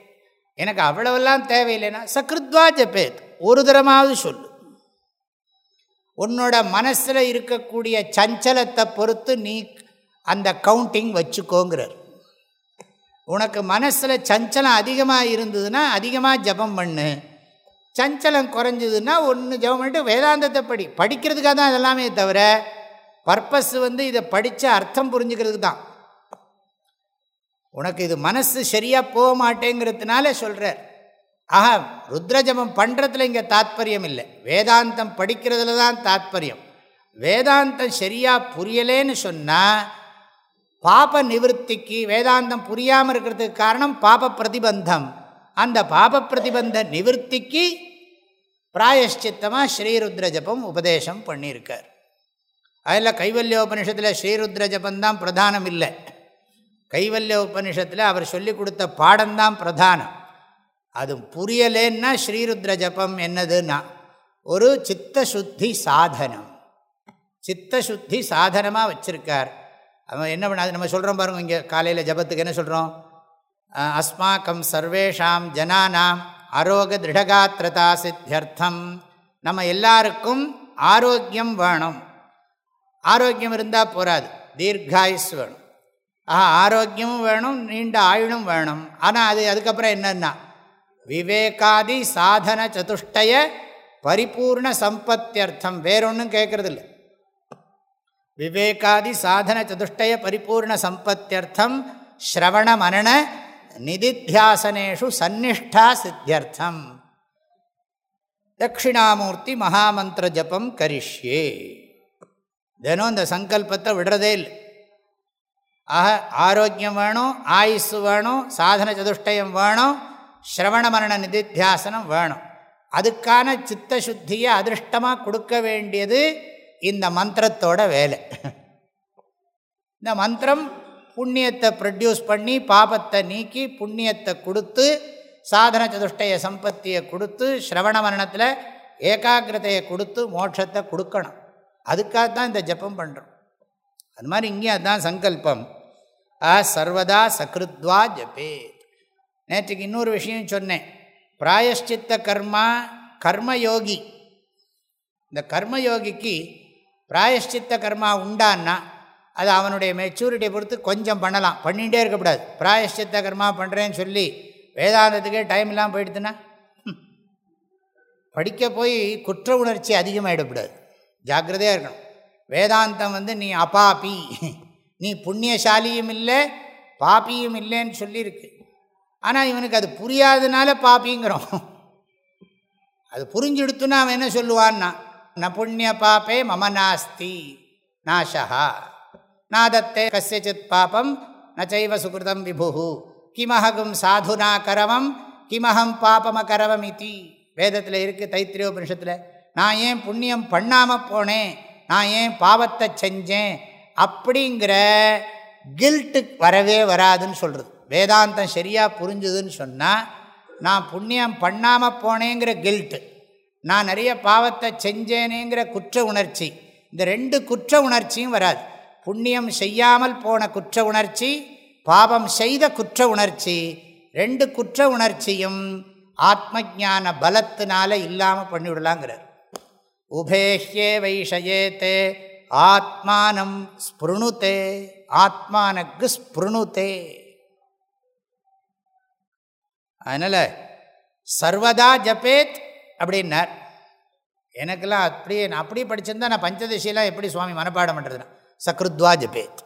எனக்கு அவ்வளவெல்லாம் தேவையில்லைன்னா சக்ருத்வா ஜபேத். ஒரு தரமாவது சொல்லு. உன்னோட மனசில் இருக்கக்கூடிய சஞ்சலத்தை பொறுத்து நீ அந்த கவுண்டிங் வச்சுக்கோங்கிறார். உனக்கு மனசில் சஞ்சலம் அதிகமாக இருந்ததுன்னா அதிகமாக ஜபம் பண்ணு. சஞ்சலம் குறைஞ்சதுன்னா ஒன்று ஜபம் பண்ணிட்டு வேதாந்தத்தை படி. படிக்கிறதுக்காக தான் இதெல்லாமே தவிர பர்பஸ் வந்து இதை படித்த அர்த்தம் புரிஞ்சுக்கிறதுக்கு தான். உனக்கு இது மனசு சரியாக போக மாட்டேங்கிறதுனால சொல்கிறார் ஆஹா ருத்ரஜபம் பண்ணுறதுல இங்கே தாத்பரியம் இல்லை. வேதாந்தம் படிக்கிறதுல தான் தாத்பரியம். வேதாந்தம் சரியாக புரியலேன்னு சொன்னால் பாப நிவர்த்திக்கு வேதாந்தம் புரியாமல் இருக்கிறதுக்கு காரணம் பாப பிரதிபந்தம். அந்த பாப பிரதிபந்த நிவர்த்திக்கு பிராயஷ்சித்தமாக ஸ்ரீருத்ர ஜபம் உபதேசம் பண்ணியிருக்கார். அதில் கைவல்ய உபனிஷத்தில் ஸ்ரீருத்ர ஜபந்தான் பிரதானம் இல்லை. கைவல்ய உபனிஷத்தில் அவர் சொல்லி கொடுத்த பாடம்தான் பிரதானம். அது புரியலேன்னா ஸ்ரீருத்ர ஜபம் என்னதுன்னா ஒரு சித்த சுத்தி சாதனம். சித்த சுத்தி சாதனமாக வச்சுருக்கார். அவன் என்ன பண்ணாது நம்ம சொல்கிறோம் பாருங்க இங்கே காலையில் ஜபத்துக்கு என்ன சொல்கிறோம் அஸ்மாக்கம் சர்வேஷாம் ஜனானாம் ஆரோக திருடகாத்திரதா சித்தியர்த்தம். நம்ம எல்லாருக்கும் ஆரோக்கியம் வேணும். ஆரோக்கியம் இருந்தால் போகாது தீர்காயுஸ் வேணும். ஆஹா ஆரோக்கியமும் வேணும் நீண்ட ஆயுளும் வேணும். ஆனால் அது அதுக்கப்புறம் என்னென்னா விவேகாதி சாதன சதுஷ்டய பரிபூர்ண சம்பத்தியர்த்தம். வேறொன்றும் கேட்கறது இல்லை விவேகாதி சாதன சதுஷ்டய பரிபூர்ண சம்பத்தியர்த்தம் ஸ்ரவண மரண நிதித்தியாசனேஷு சந்நிஷ்டா சித்தியர்த்தம். தட்சிணாமூர்த்தி மகாமந்திர ஜபம் கரிஷ்யே. தினம் இந்த சங்கல்பத்தை விடுறதே இல்லை. ஆக ஆரோக்கியம் வேணும் ஆயுசு வேணும் சாதன சதுஷ்டயம் வேணும் ஸ்ரவண மரண நிதித்தியாசனம் வேணும். அதுக்கான சித்த சுத்தியை அதிர்ஷ்டமாக கொடுக்க வேண்டியது இந்த மந்திரத்தோட வேலை. இந்த மந்திரம் புண்ணியத்தை ப்ரொடியூஸ் பண்ணி பாபத்தை நீக்கி புண்ணியத்தை கொடுத்து சாதன சதுஷ்டய சம்பத்தியை கொடுத்து ஸ்ரவண மரணத்தில் ஏகாகிரதையை கொடுத்து மோட்சத்தை கொடுக்கணும். அதுக்காக தான் இந்த ஜப்பம் பண்ணுறோம் அது மாதிரி இங்கேயும் அதுதான் சங்கல்பம். ஆ சர்வதா சக்ருத்வா ஜபே நேற்றுக்கு இன்னொரு விஷயம் சொன்னேன். பிராயஷ்சித்த கர்மா கர்மயோகி. இந்த கர்மயோகிக்கு பிராயஷ்சித்த கர்மா உண்டான்னா அது அவனுடைய மெச்சூரிட்டியை பொறுத்து கொஞ்சம் பண்ணலாம். பண்ணிகிட்டே இருக்கக்கூடாது. பிராயஷ்சித்த கர்மா பண்ணுறேன்னு சொல்லி வேதாந்தத்துக்கே டைம் இல்லாமல் போயிடுதுன்னா படிக்க போய் குற்ற உணர்ச்சி அதிகமாகிடக்கூடாது ஜாக்கிரதையாக இருக்கணும். வேதாந்தம் வந்து நீ அபாபி. நீ புண்ணியசாலியும் இல்லை பாப்பியும் இல்லைன்னு சொல்லியிருக்கு. ஆனால் இவனுக்கு அது புரியாதனால பாப்பிங்கிறோம் அது புரிஞ்சுடுத்துன்னு அவன் என்ன சொல்லுவான்னா ந புண்ணிய பாப்பே மம நாஸ்தி நாஷா நாதத்தே கசித் பாபம் நச்சைவ சுகிருதம் விபு கிமஹகும் சாதுனா கரவம் கிமஹம் பாபமகரவம் இத்தி வேதத்தில் இருக்குது தைத்திரியோபனிஷத்தில் நான் ஏன் புண்ணியம் பண்ணாமல் போனேன் நான் ஏன் பாவத்தை செஞ்சேன் அப்படிங்கிற கில்ட்டு வரவே வராதுன்னு சொல்கிறது வேதாந்தம் சரியாக புரிஞ்சுதுன்னு சொன்னால் நான் புண்ணியம் பண்ணாமல் போனேங்கிற கில்ட்டு நான் நிறைய பாவத்தை செஞ்சேனேங்கிற குற்ற உணர்ச்சி இந்த ரெண்டு குற்ற உணர்ச்சியும் வராது புண்ணியம் செய்யாமல் போன குற்ற உணர்ச்சி பாவம் செய்த குற்ற உணர்ச்சி ரெண்டு குற்ற உணர்ச்சியும் ஆத்ம ஜான பலத்தினால இல்லாமல் பண்ணிவிடலாங்கிறார். உபேஹ்யே தே ஆத்மானம் ஸ்பிருணுத்தே ஆத்மானக்கு ஸ்பிருணுத்தே அதனால் சர்வதா ஜபேத் அப்படின்னார். எனக்கெல்லாம் அப்படியே நான் அப்படியே படிச்சிருந்தா நான் பஞ்சதசியெலாம் எப்படி சுவாமி மனப்பாடம் பண்ணுறதுனா சக்ருத்வா ஜபேத்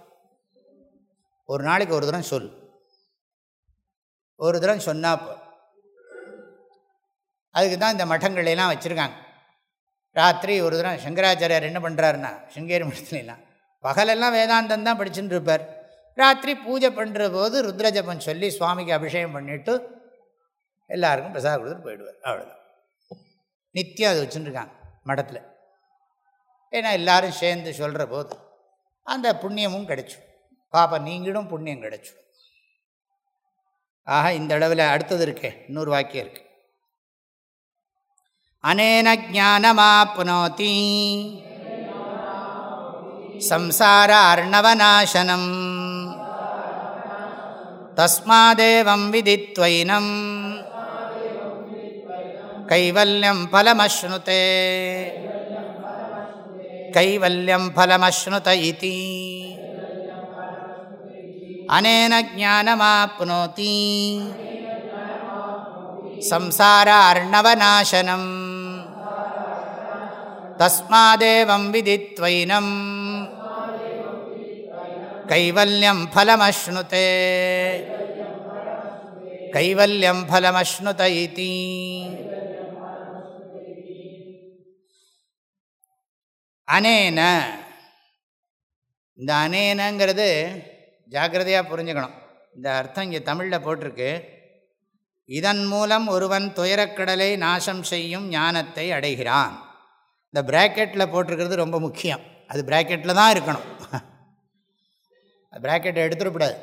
ஒரு நாளைக்கு ஒரு தரம் சொல். ஒரு தரம் சொன்னால் அதுக்கு தான் இந்த மட்டங்கள்லாம் வச்சுருக்காங்க. ராத்திரி ஒரு தரம் சங்கராச்சாரியார் என்ன பண்ணுறாருன்னா சிங்கேரி மடத்துலாம் பகலெல்லாம் வேதாந்தம் தான் படிச்சுட்டு இருப்பார். ராத்திரி பூஜை பண்ணுற போது ருத்ரஜபம் சொல்லி சுவாமிக்கு அபிஷேகம் பண்ணிவிட்டு எல்லாருக்கும் பிரசாதம் கொடுத்துட்டு போயிடுவார். அவ்வளோதான் நித்தியம் அது வச்சுட்டுருக்காங்க மடத்தில். ஏன்னா எல்லோரும் சேர்ந்து சொல்கிற போது. அந்த புண்ணியமும் கிடைச்சும் பாப்ப நீங்களும் புண்ணியம் கிடைச்சும் ஆக இந்த அளவில் அடுத்தது இருக்கே இன்னொரு வாக்கியம் இருக்கு. அனேன ஜானமாப்னோதி சம்சார அர்ணவநாசனம் தஸ்மாதேவம் விதித்வைனம். கைவல்யம் பலமஸ்னுதே. கைவல்யம் பலமஸ்னுத இதி. அனேன ஜானமாப்னோதி சம்சாரார்ணவநாசனம். தஸ்மாதேவம் விதித்வைனம். கைவல்யம் ஃபலமஸ்னுதே கைவல்யம் ஃபலமஸ்னுத இதி. அனேன இந்த அனேனங்கிறது ஜாக்கிரதையாக புரிஞ்சுக்கணும். இந்த அர்த்தம் இங்கே தமிழில் போட்டிருக்கு. இதன் மூலம் ஒருவன் துயரக்கடலை நாசம் செய்யும் ஞானத்தை அடைகிறான். இந்த ப்ராக்கெட்டில் போட்டிருக்கிறது ரொம்ப முக்கியம். அது ப்ராக்கெட்டில் தான் இருக்கணும். ப்ராக்கெட்டை எடுத்துடக்கூடாது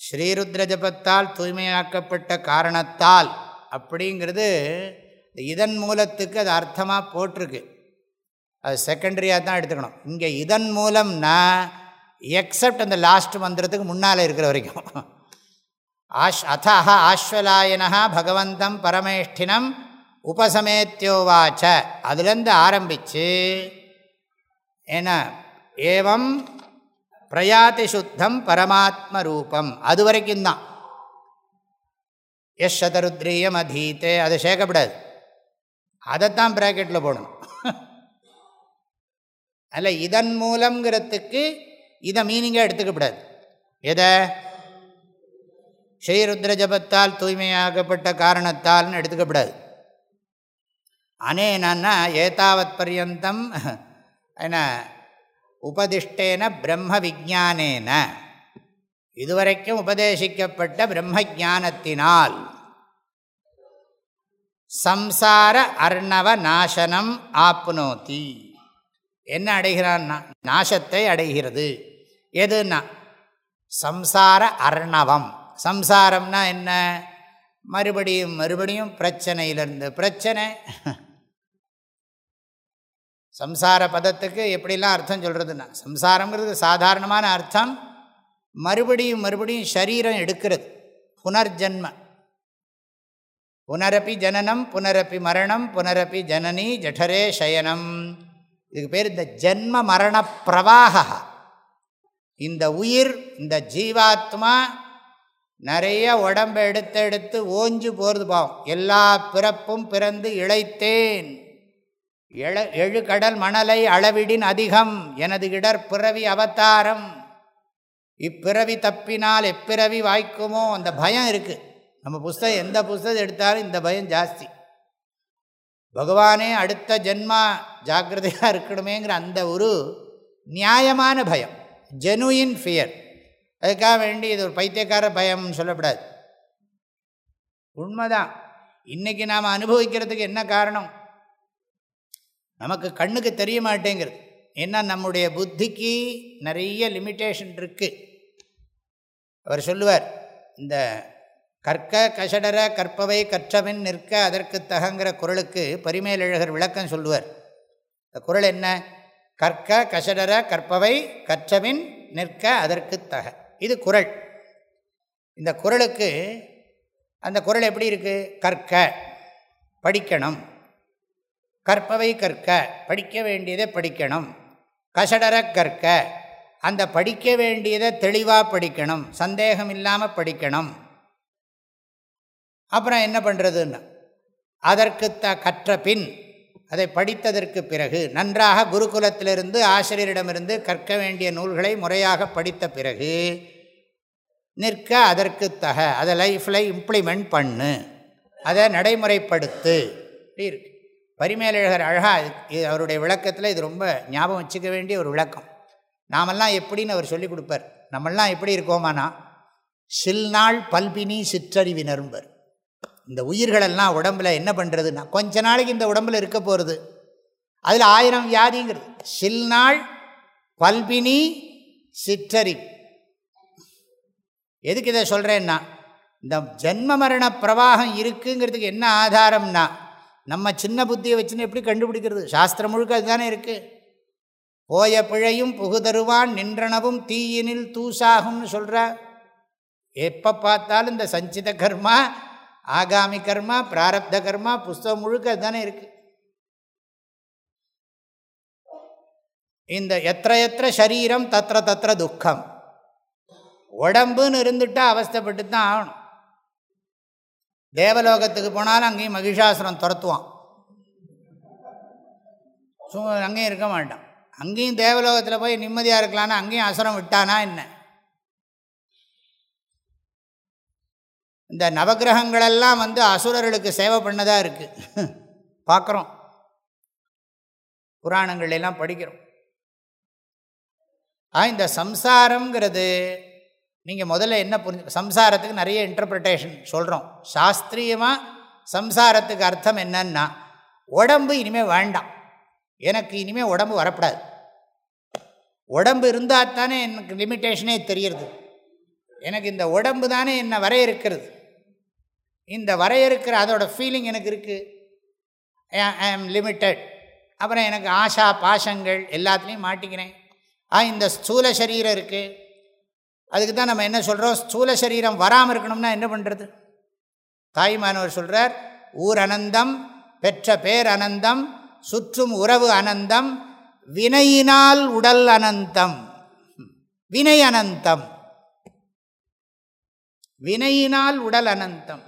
ஸ்ரீருத்ர ஜபத்தால் தூய்மையாக்கப்பட்ட காரணத்தால் அப்படிங்கிறது இதன் மூலத்துக்கு அது அர்த்தமாக போட்டிருக்கு. அது செகண்டரியாக தான் எடுத்துக்கணும். இங்கே இதன் மூலம்னா எக்ஸப்ட் அந்த லாஸ்ட் மந்திரத்துக்கு முன்னால் இருக்கிற வரைக்கும். ஆஷ் அத்த ஆஸ்வலாயனா பகவந்தம் பரமேஷ்டினம் உபசமேத்தியோவாச்ச அதுலேருந்து ஆரம்பித்து ஏன்னா ஏவம் பிரயாதி சுத்தம் பரமாத்ம ரூபம். அது வரைக்கும் தான். எஸ் சதருத்ரீயம் அதீத்தே அதை சேர்க்கப்படாது. அதைத்தான் ப்ராக்கெட்டில் போடணும். அல்ல இதன் மூலம்ங்கிறதுக்கு இதை மீனிங்காக எடுத்துக்கப்படாது எதை? ஸ்ரீருத்ர ஜபத்தால் தூய்மையாகப்பட்ட காரணத்தால்னு எடுத்துக்கப்படாது அனேனா ஏதாவத் பர்யந்தம் என்ன உபதிஷ்டேன பிரம்ம விஜானேன இதுவரைக்கும் உபதேசிக்கப்பட்ட பிரம்ம ஜானத்தினால் சம்சார அர்ணவ நாசனம் ஆப்னோதி. என்ன அடைகிறான்னா நாசத்தை அடைகிறது. எதுன்னா சம்சார அர்ணவம். சம்சாரம்னா என்ன? மறுபடியும் மறுபடியும் பிரச்சனையிலிருந்து. பிரச்சனை? சம்சார பதத்துக்கு எப்படிலாம் அர்த்தம் சொல்கிறதுன்னா சம்சாரங்கிறது சாதாரணமான அர்த்தம். மறுபடியும் மறுபடியும் சரீரம் எடுக்கிறது. புனர்ஜன்ம. புனரப்பி ஜனனம் புனரப்பி மரணம் புனரப்பி ஜனனி ஜடரே சயனம். இதுக்கு பேர் இந்த ஜென்ம மரண பிரவாக. இந்த உயிர் இந்த ஜீவாத்மா நிறைய உடம்பை எடுத்து எடுத்து ஓஞ்சு போகிறது பாவம். எல்லா பிறப்பும் பிறந்து இழைத்தேன். எழ எழுகடல் மணலை அளவிடின் அதிகம். எனது இடர் பிறவி அவதாரம். இப்பிறவி தப்பினால் எப்பிறவி வாய்க்குமோ? அந்த பயம் இருக்குது நம்ம புஸ்தகம் எந்த புஸ்தகம் எடுத்தாலும் இந்த பயம் ஜாஸ்தி. பகவானே அடுத்த ஜென்மா ஜாக்கிரதையாக இருக்கணுமேங்கிற அந்த ஒரு நியாயமான பயம் ஜெனுயின் ஃபியர் அதுக்காக வேண்டி இது ஒரு பைத்தியக்கார பயம்னு சொல்லப்படாது. உண்மைதான். இன்றைக்கி நாம் அனுபவிக்கிறதுக்கு என்ன காரணம்? நமக்கு கண்ணுக்கு தெரிய மாட்டேங்கிறது. ஏன்னா நம்முடைய புத்திக்கு நிறைய லிமிட்டேஷன் இருக்குது அவர் சொல்லுவார் இந்த கற்க கஷடர கற்பவை கற்றவின் நிற்க அதற்கு தகங்கிற குரலுக்கு பரிமேலழகர் விளக்கம் சொல்லுவார். இந்த குரல் என்ன? கற்க கஷடர கற்பவை கற்றவின் நிற்க அதற்கு தக. இது குரல். இந்த குரலுக்கு அந்த குரல் எப்படி இருக்குது கற்க படிக்கணும். கற்பவை கற்க படிக்க வேண்டியதை படிக்கணும். கஷடர கற்க அந்த படிக்க வேண்டியதை தெளிவாக படிக்கணும். சந்தேகம் இல்லாமல் படிக்கணும். அப்புறம் என்ன பண்ணுறதுன்னா அதற்கு த கற்ற பின் அதை படித்ததற்கு பிறகு நன்றாக குருகுலத்திலிருந்து ஆசிரியரிடமிருந்து கற்க வேண்டிய நூல்களை முறையாக படித்த பிறகு நிற்க அதற்கு தக அதை லைஃப்பில் இம்ப்ளிமெண்ட் பண்ணு அதை நடைமுறைப்படுத்து. இப்படி இருக்கு. பரிமேலழகர் அழகாக இது அவருடைய விளக்கத்தில் இது ரொம்ப ஞாபகம் வச்சுக்க வேண்டிய ஒரு விளக்கம். நாமெல்லாம் எப்படின்னு அவர் சொல்லிக் கொடுப்பார். நம்மெல்லாம் எப்படி இருக்கோமானா சில்நாள் பல்பினி சிற்றறிவினரும்பர். இந்த உயிர்களெல்லாம் உடம்பில் என்ன பண்ணுறதுன்னா கொஞ்ச நாளைக்கு இந்த உடம்பில் இருக்க போகிறது அதில் ஆயிரம் வியாதிங்கிறது. சில்நாள் பல்பினி சிற்றறி. எதுக்கு இதை சொல்கிறேன்னா இந்த ஜென்ம மரண பிரவாகம் இருக்குங்கிறதுக்கு என்ன ஆதாரம்னா நம்ம சின்ன புத்தியை வச்சுன்னு எப்படி கண்டுபிடிக்கிறது? சாஸ்திரம் முழுக்க அதுதானே இருக்குது போய பிழையும் புகுதருவான் நின்றனவும் தீயினில் தூசாகும்னு சொல்கிற எப்போ பார்த்தாலும் இந்த சஞ்சித கர்மா ஆகாமி கர்மா பிராரப்த கர்மா புஸ்தகம் முழுக்க தானே இருக்குது இந்த எத்த எத்த சரீரம் தத்திர தத்திர துக்கம். உடம்புன்னு இருந்துட்டா அவஸ்தப்பட்டு தான் ஆகணும். தேவலோகத்துக்கு போனாலும் அங்கேயும் மகிஷாசுரம் துரத்துவான். சும்மா அங்கேயும் இருக்க மாட்டான். அங்கேயும் தேவலோகத்தில் போய் நிம்மதியாக இருக்கலான்னா அங்கேயும் அசுரம் விட்டானா என்ன? இந்த நவகிரகங்களெல்லாம் வந்து அசுரர்களுக்கு சேவை பண்ணதாக இருக்குது பார்க்குறோம் புராணங்கள்லாம் படிக்கிறோம். ஆ இந்த சம்சாரங்கிறது நீங்கள் முதல்ல என்ன புரிஞ்சு சம்சாரத்துக்கு நிறைய இன்டர்பிரிட்டேஷன் சொல்கிறோம் சாஸ்திரியமாக சம்சாரத்துக்கு அர்த்தம் என்னன்னா உடம்பு இனிமேல் வேண்டாம். எனக்கு இனிமேல் உடம்பு வரப்படாது. உடம்பு இருந்தால் தானே எனக்கு லிமிட்டேஷனே தெரியுது எனக்கு இந்த உடம்பு தானே என்னை வரைய இருக்கிறது இந்த வரையறுக்கிற அதோட ஃபீலிங் எனக்கு இருக்குது ஐ ஆம் லிமிட்டட் அப்புறம் எனக்கு ஆஷா பாஷங்கள் எல்லாத்துலேயும் மாட்டிக்கிறேன். ஆ இந்த ஸ்தூல சரீரம் இருக்குது அதுக்கு தான் நம்ம என்ன சொல்கிறோம் ஸ்தூல சரீரம் வராமல் இருக்கணும்னா என்ன பண்ணுறது தாய்மானவர் சொல்கிறார் ஊர் அனந்தம் பெற்ற பேர் அனந்தம் சுற்றும் உறவு அனந்தம் வினையினால் உடல் அனந்தம். வினை அனந்தம். வினையினால் உடல் அனந்தம்.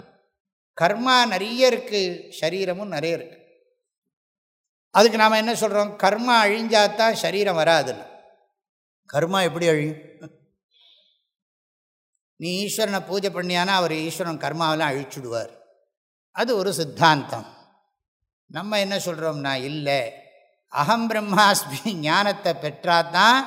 கர்மா நிறைய இருக்குது சரீரமும் நிறைய இருக்குது அதுக்கு நாம் என்ன சொல்கிறோம் கர்மா அழிஞ்சாதான் சரீரம் வராதுன்னு. கர்மா எப்படி அழியும்? நீ ஈஸ்வரனை பூஜை பண்ணியானா அவர் ஈஸ்வரன் கர்மாவெல்லாம் அழிச்சுடுவார். அது ஒரு சித்தாந்தம். நம்ம என்ன சொல்கிறோம்னா இல்லை. அகம் பிரம்மாஸ்மி ஞானத்தை பெற்றாதான்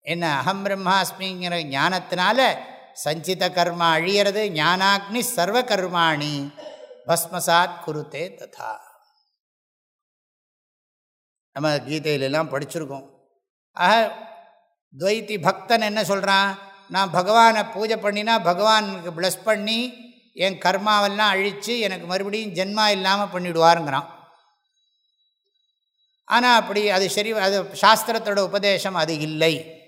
என்ன அகம் பிரம்மாஸ்மிங்கிற ஞானத்தினால சஞ்சித கர்மா அழியிறது ஞானாக்னி சர்வ கர்மாணி பஸ்மசாத் குருத்தே ததா. நம்ம கீதையிலெல்லாம் படிச்சிருக்கோம். ஆக துவைத்தி பக்தன் என்ன சொல்கிறான் நான் பகவானை பூஜை பண்ணினா பகவானுக்கு ப்ளஸ் பண்ணி என் கர்மாவெல்லாம் அழித்து எனக்கு மறுபடியும் ஜென்மா இல்லாமல் பண்ணிவிடுவாருங்கிறான் ஆனால் அப்படி அது சரி அது சாஸ்திரத்தோட உபதேசம் அது இல்லை.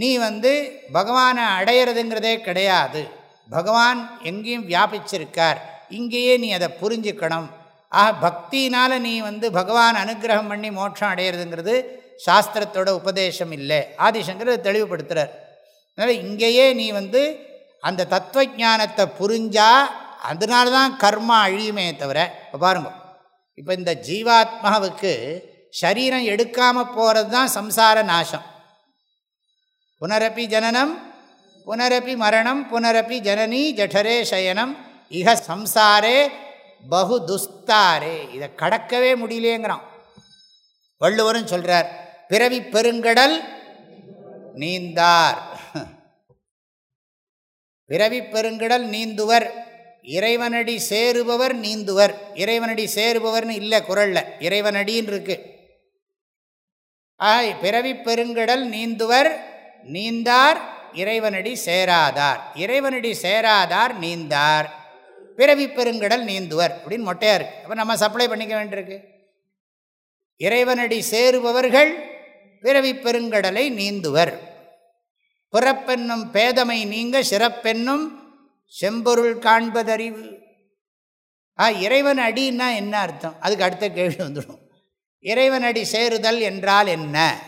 நீ வந்து பகவானை அடையிறதுங்கிறதே கிடையாது. பகவான் எங்கேயும் வியாபிச்சிருக்கார். இங்கேயே நீ அதை புரிஞ்சுக்கணும். ஆக பக்தினால் நீ வந்து பகவான் அனுகிரகம் பண்ணி மோட்சம் அடையிறதுங்கிறது சாஸ்திரத்தோட உபதேசம் இல்லை. ஆதிசங்கர் தெளிவுபடுத்துகிறார் அதனால் இங்கேயே நீ வந்து அந்த தத்துவ ஞானத்தை புரிஞ்சால் அதனால தான் கர்மா அழியுமே தவிர இப்போ பாருங்க. இப்போ இந்த ஜீவாத்மாவுக்கு சரீரம் எடுக்காமல் போகிறது தான் சம்சார நாசம். புனரப்பி ஜனனம் புனரப்பி மரணம் புனரப்பி ஜனனி ஜடரே சயனம். இக சம்சாரே பகு துஸ்தாரே இதை கடக்கவே முடியலேங்கிறான். வள்ளுவரும் சொல்கிறார் பிறவி பெருங்கடல் நீந்தார். பிறவி பெருங்கடல் நீந்துவர் இறைவனடி சேருபவர் நீந்துவர். இறைவனடி சேருபவர்னு இல்லை குரல்ல இறைவனடின்னு இருக்கு. ஆய் பிறவி பெருங்கடல் நீந்துவர் நீந்தார் இறைவனடி சேராதார். இறைவனடி சேராதார் நீந்தார். பிறவி பெருங்கடல் நீந்துவர் அப்படின்னு மொட்டையாக இருக்குது அப்போ நம்ம சப்ளை பண்ணிக்க வேண்டியிருக்கு. இறைவனடி சேருபவர்கள் பிறவி பெருங்கடலை நீந்துவர். பிறப்பென்னும் பேதமை நீங்க சிறப்பென்னும் செம்பொருள் காண்பதறிவு. ஆ இறைவன் அடின்னா என்ன அர்த்தம்? அதுக்கு அடுத்த கேள்வி வந்துடும். இறைவனடி சேருதல் என்றால் என்ன?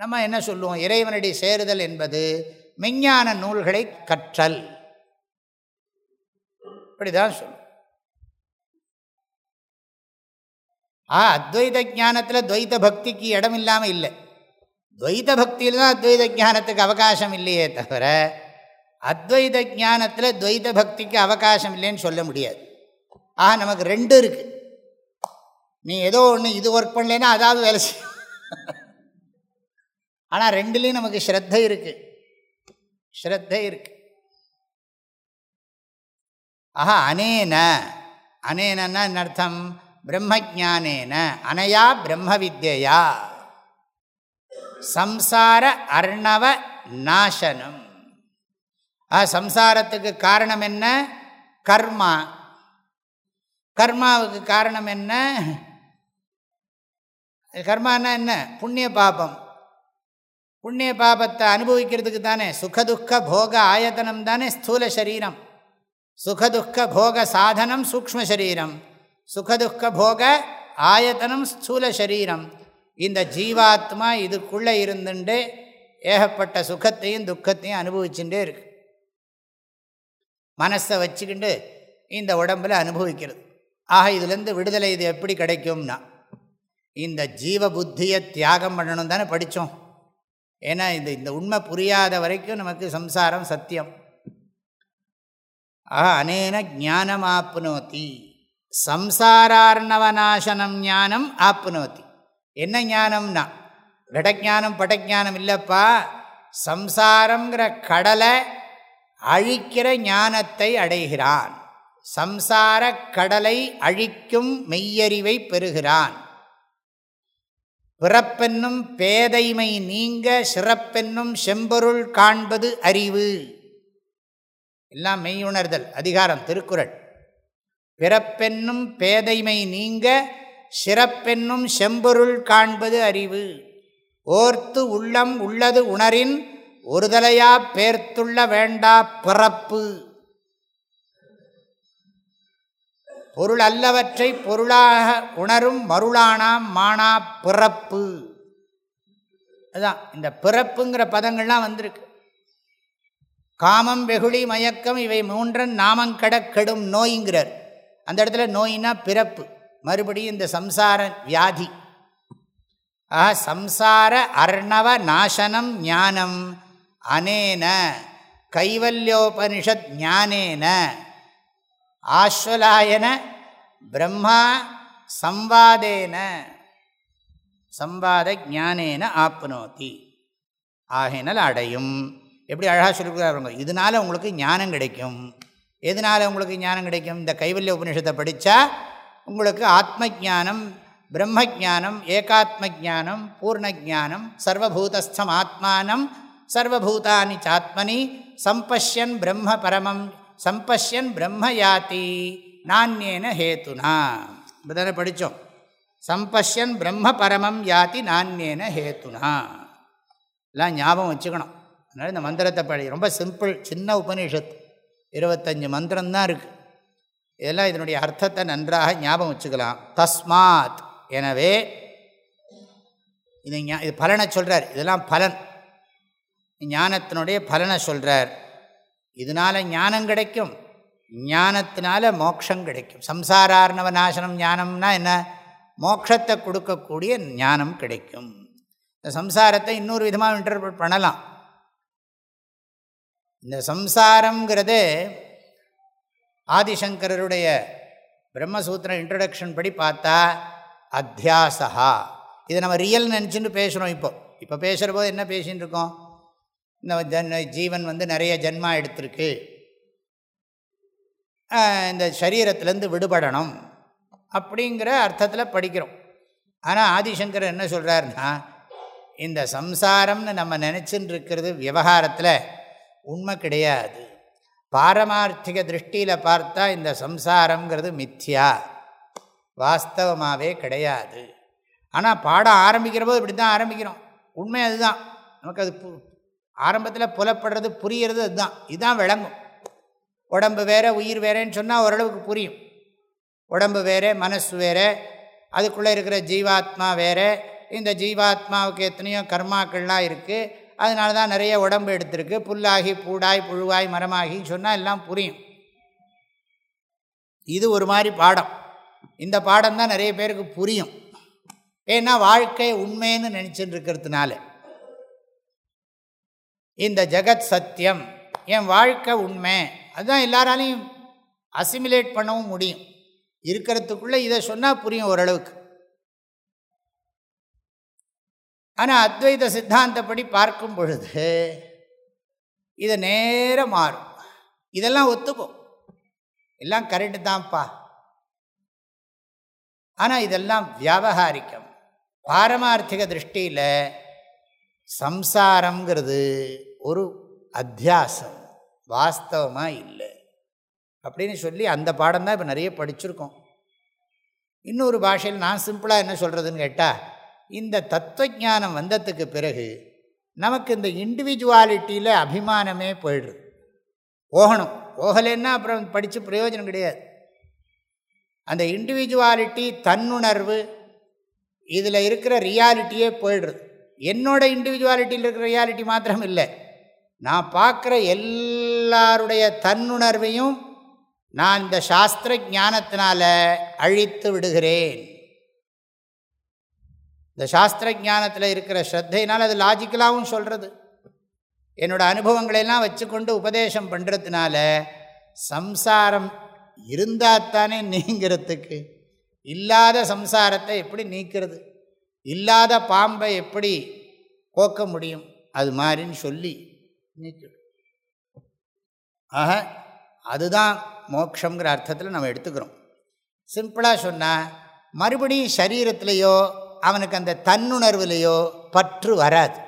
நம்ம என்ன சொல்லுவோம்? இறைவனடி சேருதல் என்பது மெஞ்ஞான நூல்களை கற்றல். இப்படிதான் சொல்லுவோம். ஆ அத்வைத ஜானத்தில் துவைத பக்திக்கு இடம் இல்லாமல் இல்லை. துவைத பக்தியில் தான் அத்வைத ஜானத்துக்கு அவகாசம் இல்லையே தவிர அத்வைத ஜானத்தில் துவைத பக்திக்கு அவகாசம் இல்லைன்னு சொல்ல முடியாது. ஆக நமக்கு ரெண்டு இருக்குது நீ ஏதோ ஒன்று இது ஒர்க் பண்ணலன்னா அதாவது வேலை செய்யும் ஆனால் ரெண்டுலேயும் நமக்கு ஸ்ரத்தை இருக்குது ஸ்ரத்தை இருக்கு. ஆஹா அனேன. அனேனன்னா அர்த்தம்? பிரம்மஜானேன. அனையா பிரம்ம வித்யா சம்சார அர்ணவ நாசனம். ஆ சம்சாரத்துக்கு காரணம் என்ன? கர்மா. கர்மாவுக்கு காரணம் என்ன? கர்மானா என்ன? புண்ணிய பாபம். புண்ணிய பாபத்தை அனுபவிக்கிறதுக்கு தானே? சுகதுக்க போக ஆயத்தனம் தானே ஸ்தூல சரீரம். சுகதுக்க போக சாதனம் சூக்ம சரீரம். சுகதுக்க போக ஆயத்தனம் ஸ்தூல சரீரம். இந்த ஜீவாத்மா இதுக்குள்ளே இருந்துட்டு ஏகப்பட்ட சுகத்தையும் துக்கத்தையும் அனுபவிச்சுட்டே இருக்கு. மனசை வச்சுக்கிண்டு இந்த உடம்பில் அனுபவிக்கிறது. ஆக இதுலேருந்து விடுதலை இது எப்படி கிடைக்கும்னா இந்த ஜீவ புத்தியை தியாகம் பண்ணணும் தானே படித்தோம். ஏன்னா இந்த இந்த உண்மை புரியாத வரைக்கும் நமக்கு சம்சாரம் சத்தியம். ஆஹா அனேன ஞானம் ஆப்னோத்தி சம்சாரார்ணவநாசனம் ஞானம் ஆப்னோத்தி என்ன ஞானம்னா கடஜானம் படஜானம் இல்லைப்பா சம்சாரங்கிற கடலை அழிக்கிற ஞானத்தை அடைகிறான். சம்சார கடலை அழிக்கும் மெய்யறிவை பெறுகிறான். பிறப்பென்னும் பேதைமை நீங்க சிறப்பென்னும் செம்பொருள் காண்பது அறிவு. எல்லாம் மெய்யுணர்தல் அதிகாரம் திருக்குறள். பிறப்பென்னும் பேதைமை நீங்க சிறப்பென்னும் செம்பொருள் காண்பது அறிவு. ஓர்த்து உள்ளம் உள்ளது உணரின் ஒருதலையா பேர்த்துள்ள வேண்டா பிறப்பு. பொருள் அல்லவற்றை பொருளாக உணரும் மருளானாம் மானா பிறப்பு. அதுதான் இந்த பிறப்புங்கிற பதங்கள்லாம் வந்திருக்கு. காமம் வெகுளி மயக்கம் இவை மூன்றன் நாமங்கட கெடும் நோய்ங்கிறார். அந்த இடத்துல நோயினா பிறப்பு மறுபடியும் இந்த சம்சார வியாதி. ஆஹா சம்சார அர்ணவ நாசனம் ஞானம் அனேன கைவல்யோபனிஷத் ஞானேன. ஆஸ்வலாயன பிரம்மா சம்வாதேன. சம்பாத ஜானேன ஆப்னோத்தி ஆகையினால் அடையும். எப்படி அழகாக சொல்லியிருக்கிறாருங்க இதனால் உங்களுக்கு ஞானம் கிடைக்கும். எதனால் உங்களுக்கு ஞானம் கிடைக்கும்? இந்த கைவல்ய உபநிஷத்தை படித்தா உங்களுக்கு ஆத்ம ஜானம் பிரம்ம ஜானம் ஏகாத்ம ஜானம் பூர்ண ஜானம் சர்வபூதஸ்தம் ஆத்மானம் சர்வபூதானி சாத்மனி சம்பஷ்யன் பிரம்ம பரமம் சம்பஷ்யன் பிரம்ம யாத்தி நானியேன ஹேத்துனா. இப்படி படித்தோம் சம்பஷ்யன் பிரம்ம பரமம் யாத்தி நானியேன ஹேத்துனா. எல்லாம் ஞாபகம் வச்சுக்கணும். அதனால் இந்த மந்திரத்தை படி ரொம்ப சிம்பிள் சின்ன உபநிஷத்து. இருபத்தஞ்சி மந்திரம்தான் இருக்குது இதெல்லாம் இதனுடைய அர்த்தத்தை நன்றாக ஞாபகம் வச்சுக்கலாம். தஸ்மாத். எனவே இது இது பலனை சொல்கிறார் இதெல்லாம் பலன். ஞானத்தினுடைய பலனை சொல்கிறார் இதனால் ஞானம் கிடைக்கும். ஞானத்தினால மோக்ஷம் கிடைக்கும். சம்சாரார்ணவ நாசனம் ஞானம்னா என்ன? மோட்சத்தை கொடுக்கக்கூடிய ஞானம் கிடைக்கும். இந்த சம்சாரத்தை இன்னொரு விதமாக இன்டர்பிரட் பண்ணலாம். இந்த சம்சாரங்கிறது ஆதிசங்கரருடைய பிரம்மசூத்திர இன்ட்ரடக்ஷன் படி பார்த்தா அத்தியாசா இதை நம்ம ரியல் நினச்சின்னு பேசுகிறோம் இப்போ. இப்போ பேசுகிற போது என்ன பேசின்னு இருக்கோம்? இந்த ஜன் ஜீவன் வந்து நிறைய ஜென்மா எடுத்திருக்கு. இந்த சரீரத்திலேருந்து விடுபடணும் அப்படிங்கிற அர்த்தத்தில் படிக்கிறோம். ஆனால் ஆதிசங்கர் என்ன சொல்கிறாருன்னா இந்த சம்சாரம்னு நம்ம நினச்சின்னு இருக்கிறது விவகாரத்தில் உண்மை கிடையாது. பாரமார்த்திக திருஷ்டியில் பார்த்தா இந்த சம்சாரங்கிறது மித்யா. வாஸ்தவமாகவே கிடையாது. ஆனால் பாடம் ஆரம்பிக்கிற போது இப்படி தான் ஆரம்பிக்கிறோம். உண்மை அதுதான். நமக்கு அது ஆரம்பத்தில் புலப்படுறது புரியறது அதுதான். இதுதான் விளங்கும். உடம்பு வேறு உயிர் வேறேன்னு சொன்னால் ஓரளவுக்கு புரியும். உடம்பு வேறு மனசு வேறு அதுக்குள்ளே இருக்கிற ஜீவாத்மா வேறு இந்த ஜீவாத்மாவுக்கு எத்தனையோ கர்மாக்கள்லாம் இருக்குது அதனால தான் நிறைய உடம்பு எடுத்திருக்கு. புல்லாகி பூடாய் புழுவாய் மரமாகின்னு சொன்னால் எல்லாம் புரியும். இது ஒரு மாதிரி பாடம். இந்த பாடம் தான் நிறைய பேருக்கு புரியும். ஏன்னா வாழ்க்கை உண்மைன்னு நினச்சிட்டு இருக்கிறதுனால. இந்த ஜெகத் சத்தியம் என் வாழ்க்கை உண்மை அதுதான் எல்லாராலையும் அசிமிலேட் பண்ணவும் முடியும். இருக்கிறதுக்குள்ளே இதை சொன்னால் புரியும் ஓரளவுக்கு. ஆனால் அத்வைத சித்தாந்தப்படி பார்க்கும் பொழுது இதை நேரம் மாறும். இதெல்லாம் ஒத்துக்கும் எல்லாம் கரெக்டு தான்ப்பா. ஆனால் இதெல்லாம் வியாபகாரிக்கம். பாரமார்த்திக திருஷ்டியில் சம்சாரங்கிறது ஒரு அத்தியாசம். வாஸ்தவமாக இல்லை. அப்படின்னு சொல்லி அந்த பாடம் தான் இப்போ நிறைய படிச்சிருக்கோம். இன்னொரு பாஷையில் நான் சிம்பிளாக என்ன சொல்கிறதுன்னு கேட்டால் இந்த தத்துவஜானம் வந்ததுக்கு பிறகு நமக்கு இந்த இண்டிவிஜுவாலிட்டியில் அபிமானமே போயிடுது. போகணும். போகலைன்னா அப்புறம் படித்து பிரயோஜனம் கிடையாது. அந்த இண்டிவிஜுவாலிட்டி தன்னுணர்வு இதில் இருக்கிற ரியாலிட்டியே போயிடுறது என்னோட இண்டிவிஜுவாலிட்டியில் இருக்கிற ரியாலிட்டி மாத்திரம் இல்லை. நான் பார்க்குற எல்லாருடைய தன்னுணர்வையும் நான் இந்த சாஸ்திர ஞானத்தினால் அழித்து விடுகிறேன். இந்த சாஸ்திர ஜானத்தில் இருக்கிற ஸ்ரத்தையினால் அது லாஜிக்கலாகவும் சொல்கிறது என்னோடய அனுபவங்களெல்லாம் வச்சுக்கொண்டு உபதேசம் பண்ணுறதுனால சம்சாரம் இருந்தால் தானே நீங்கிறதுக்கு. இல்லாத சம்சாரத்தை எப்படி நீக்கிறது? இல்லாத பாம்பை எப்படி போக்க முடியும்? அது மாதிரின்னு சொல்லி நீக்கிடும் ஆக அதுதான் மோக்ஷங்கிற அர்த்தத்தில் நம்ம எடுத்துக்கிறோம். சிம்பிளாக சொன்னால் மறுபடியும் சரீரத்திலேயோ அவனுக்கு அந்த தன்னுணர்விலேயோ பற்று வராது.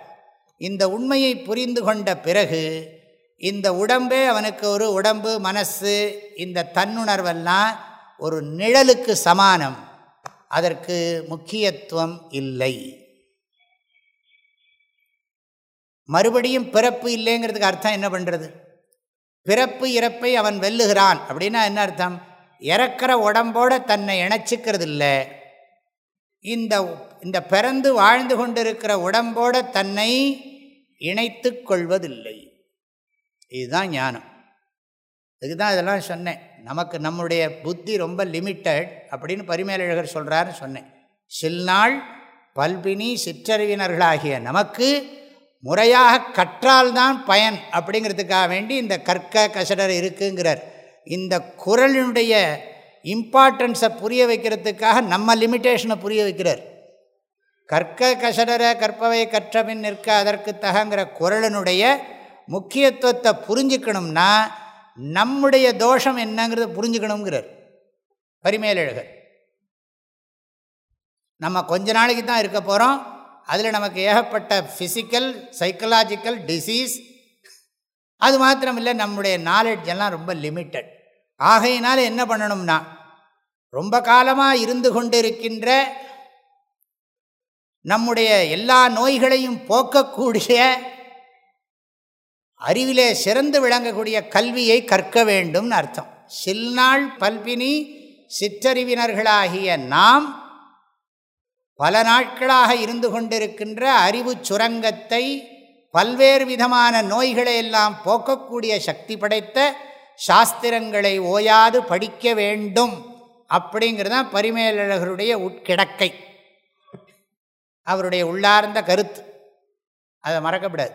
இந்த உண்மையை புரிந்து கொண்ட பிறகு இந்த உடம்பே அவனுக்கு ஒரு உடம்பு மனசு இந்த தன்னுணர்வெல்லாம் ஒரு நிழலுக்கு சமானம். அதற்கு முக்கியத்துவம் இல்லை. மறுபடியும் பிறப்பு இல்லைங்கிறதுக்கு அர்த்தம் என்ன பண்ணுறது பிறப்பு இறப்பை அவன் வெல்லுகிறான். அப்படின்னா என்ன அர்த்தம்? இறக்கிற உடம்போடு தன்னை இணைச்சிக்கிறது இல்லை இந்த இந்த பிறந்து வாழ்ந்து கொண்டிருக்கிற உடம்போட தன்னை இணைத்து கொள்வதில்லை. இதுதான் ஞானம். இதுக்கு தான் இதெல்லாம் சொன்னேன். நமக்கு நம்முடைய புத்தி ரொம்ப லிமிட்டட் அப்படின்னு பரிமேலழகர் சொல்கிறாருன்னு சொன்னேன். சில்நாள் பல்பினி சிற்றறிவினர்களாகிய நமக்கு முறையாக கற்றால்தான் பயன் அப்படிங்கிறதுக்காக வேண்டி இந்த கற்க கசடர் இருக்குங்கிறார். இந்த குரலினுடைய இம்பார்ட்டன்ஸை புரிய வைக்கிறதுக்காக நம்ம லிமிட்டேஷனை புரிய வைக்கிறார். கற்க கசடர கற்பவை கற்றபின் நிற்க அதற்கு தகங்கிற குரலினுடைய முக்கியத்துவத்தை புரிஞ்சுக்கணும்னா நம்முடைய தோஷம் என்னங்கிறத புரிஞ்சுக்கணுங்கிறார். பரிமேலழகர். நம்ம கொஞ்ச நாளைக்கு தான் இருக்க போகிறோம் அதில் நமக்கு ஏகப்பட்ட ஃபிசிக்கல் சைக்கலாஜிக்கல் டிசீஸ் அது மாத்திரம் இல்லை நம்முடைய நாலெட்ஜ் எல்லாம் ரொம்ப லிமிட்டட் ஆகையினால என்ன பண்ணணும்னா ரொம்ப காலமாக இருந்து கொண்டிருக்கின்ற நம்முடைய எல்லா நோய்களையும் போக்கக்கூடிய அறிவிலே சிறந்து விளங்கக்கூடிய கல்வியை கற்க வேண்டும்னு அர்த்தம். சில்நாள் பல்பினி சிற்றறிவினர்களாகிய நாம் பல நாட்களாக இருந்து கொண்டிருக்கின்ற அறிவு சுரங்கத்தை பல்வேறு விதமான நோய்களை எல்லாம் போக்கக்கூடிய சக்தி படைத்த சாஸ்திரங்களை ஓயாது படிக்க வேண்டும் அப்படிங்கிறது தான் பரிமேலழகருடைய உட்கிடக்கை. அவருடைய உள்ளார்ந்த கருத்து. அதை மறக்கப்படாது.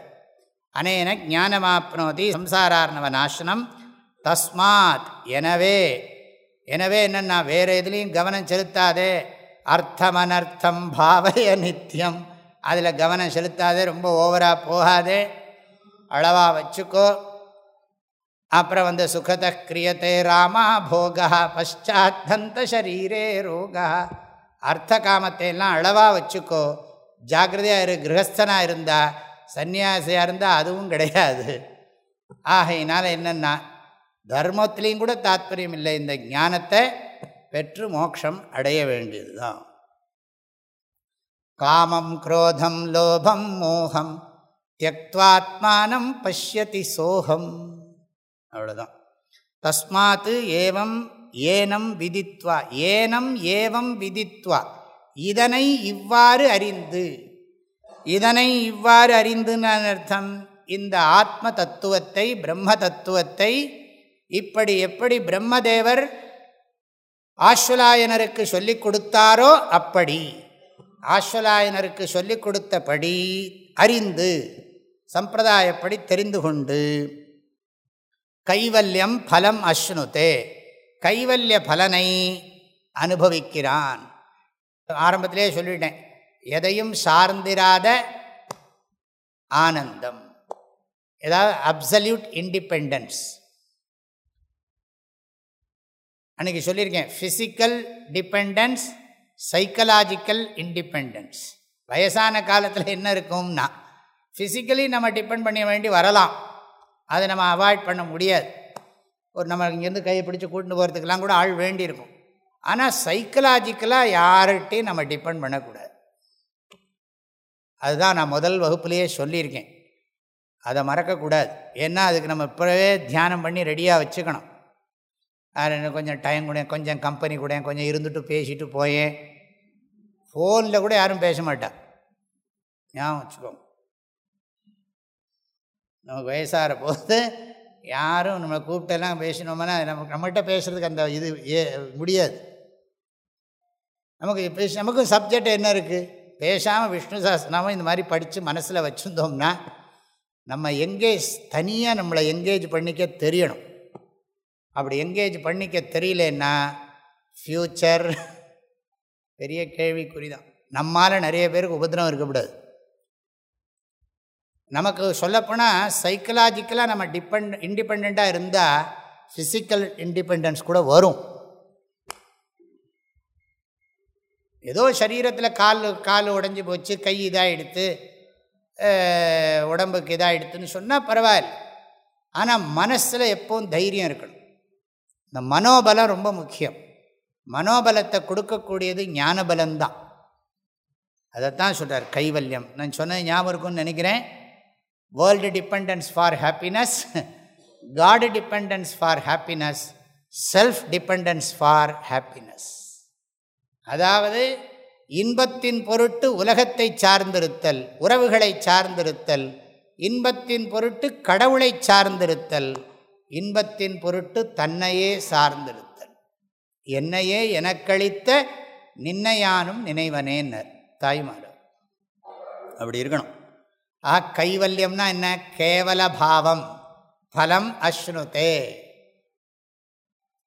அனேன ஞானமாப்னோதி சம்சாரார்ணவ நாசனம். தஸ்மாத் எனவே. எனவே என்னென்னா வேறு எதுலேயும் கவனம் செலுத்தாதே. அர்த்தமனர்த்தம் பாவய நித்தியம் அதில் கவனம் செலுத்தாதே ரொம்ப ஓவராக போகாதே. அளவாக வச்சுக்கோ. அப்புறம் வந்து சுகத கிரியத்தை ராமா போகா பஷாத்தந்த ஷரீரே ரோகா. அர்த்த காமத்தை எல்லாம் அளவாக வச்சுக்கோ. ஜாக்கிரதையாக இரு கிரகஸ்தனாக இருந்தால் சன்னியாசியாக இருந்தால் அதுவும் கிடையாது. ஆகையினால் என்னென்னா தர்மத்திலையும் கூட தாத்பரியம் இல்லை. இந்த ஞானத்தை பெற்று மோட்சம் அடைய வேண்டியது தான் காமம் குரோதம் லோபம் மோகம் தியக்துவாத்மானம் பஷ்யதி சோகம். அவ்வளோதான் தஸ்மாத்து ஏவம் ஏனம் விதித்வா ஏனம் ஏவம் விதித்வா. இதனை இவ்வாறு அறிந்து இதனை இவ்வாறு அறிந்துன்னு அர்த்தம் இந்த ஆத்ம தத்துவத்தை பிரம்ம தத்துவத்தை இப்படி எப்படி பிரம்மதேவர் ஆஸ்வலாயனருக்கு சொல்லிக் கொடுத்தாரோ அப்படி. ஆஸ்வலாயனருக்கு சொல்லிக் கொடுத்தபடி அறிந்து சம்பிரதாயப்படி தெரிந்து கொண்டு கைவல்யம் பலம் அஸ்னுதே கைவல்ய பலனை அனுபவிக்கிறான். ஆரம்பத்திலே சொல்லிட்டேன் எதையும் சார்ந்திராத ஆனந்தம். ஏதாவது அப்சல்யூட் இண்டிபெண்டன்ஸ் அன்றைக்கி சொல்லியிருக்கேன் ஃபிசிக்கல் டிபெண்டன்ஸ் சைக்கலாஜிக்கல் இண்டிபெண்டன்ஸ் வயசான காலத்தில் என்ன இருக்கும்னா ஃபிசிக்கலி நம்ம டிபெண்ட் பண்ண வேண்டி வரலாம். அதை நம்ம அவாய்ட் பண்ண முடியாது. ஒரு நம்ம இங்கேருந்து கையை பிடிச்சி கூட்டிட்டு போகிறதுக்கெலாம் கூட ஆள் வேண்டியிருக்கும். ஆனால் சைக்கலாஜிக்கலாக யார்கிட்டையும் நம்ம டிபெண்ட் பண்ணக்கூடாது. அதுதான் நான் முதல் வகுப்புலேயே சொல்லியிருக்கேன். அதை மறக்கக்கூடாது. ஏன்னா அதுக்கு நம்ம இப்போவே தியானம் பண்ணி ரெடியாக வச்சுக்கணும். இன்னும் கொஞ்சம் டைம் கூட கொஞ்சம் கம்பெனி கூட கொஞ்சம் இருந்துட்டு பேசிட்டு போயேன். ஃபோனில் கூட யாரும் பேச மாட்டான் ஞாபகம் வச்சுக்கோங்க. நமக்கு வயசாகிற போது யாரும் நம்மளை கூப்பிட்டெல்லாம் பேசினோம்னா நமக்கு நம்மகிட்ட பேசுகிறதுக்கு அந்த இது ஏ முடியாது. நமக்கு பேச நமக்கும் சப்ஜெக்ட் என்ன இருக்குது பேசாமல் விஷ்ணு சாஸ்திரமும் இந்த மாதிரி படித்து மனசில் வச்சுருந்தோம்னா நம்ம எங்கேஜ் தனியாக நம்மளை எங்கேஜ் பண்ணிக்க தெரியணும். அப்படி எங்கேஜ் பண்ணிக்க தெரியலன்னா ஃப்யூச்சர் பெரிய கேள்விக்குறி தான் நம்மால் நிறைய பேருக்கு உபதிரம் இருக்கக்கூடாது. நமக்கு சொல்லப்போனால் சைக்கலாஜிக்கலாக நம்ம டிபெண்ட் இண்டிபெண்ட்டாக இருந்தால் ஃபிசிக்கல் இண்டிபெண்டன்ஸ் கூட வரும். ஏதோ சரீரத்தில் கால் கால் உடஞ்சி போச்சு கை இதாக எடுத்து உடம்புக்கு இதாக எடுத்துன்னு சொன்னால் பரவாயில்ல. ஆனால் மனசில் எப்பவும் தைரியம் இருக்கணும். இந்த மனோபலம் ரொம்ப முக்கியம். மனோபலத்தை கொடுக்கக்கூடியது ஞானபலம்தான். அதைத்தான் சொல்கிறார் கைவல்யம். நான் சொன்னது ஞாபகம் இருக்கும்னு நினைக்கிறேன். World dependence for happiness God dependence for happiness self dependence for happiness அதாவது இன்பத்தின் பொருட்டு உலகத்தை சார்ந்திருத்தல் உறவுகளை சார்ந்திருத்தல் இன்பத்தின் பொருட்டு கடவுளை சார்ந்திருத்தல் இன்பத்தின் பொருட்டு தன்னையே சார்ந்திருத்தல். என்னையே எனக்களித்த நின்னையானும் நினைவனேன்னர். தாய்மார். அப்படி இருக்கணும். ஆ கைவல்யம்னா என்ன? கேவல பாவம். பலம் அஸ்னுதே.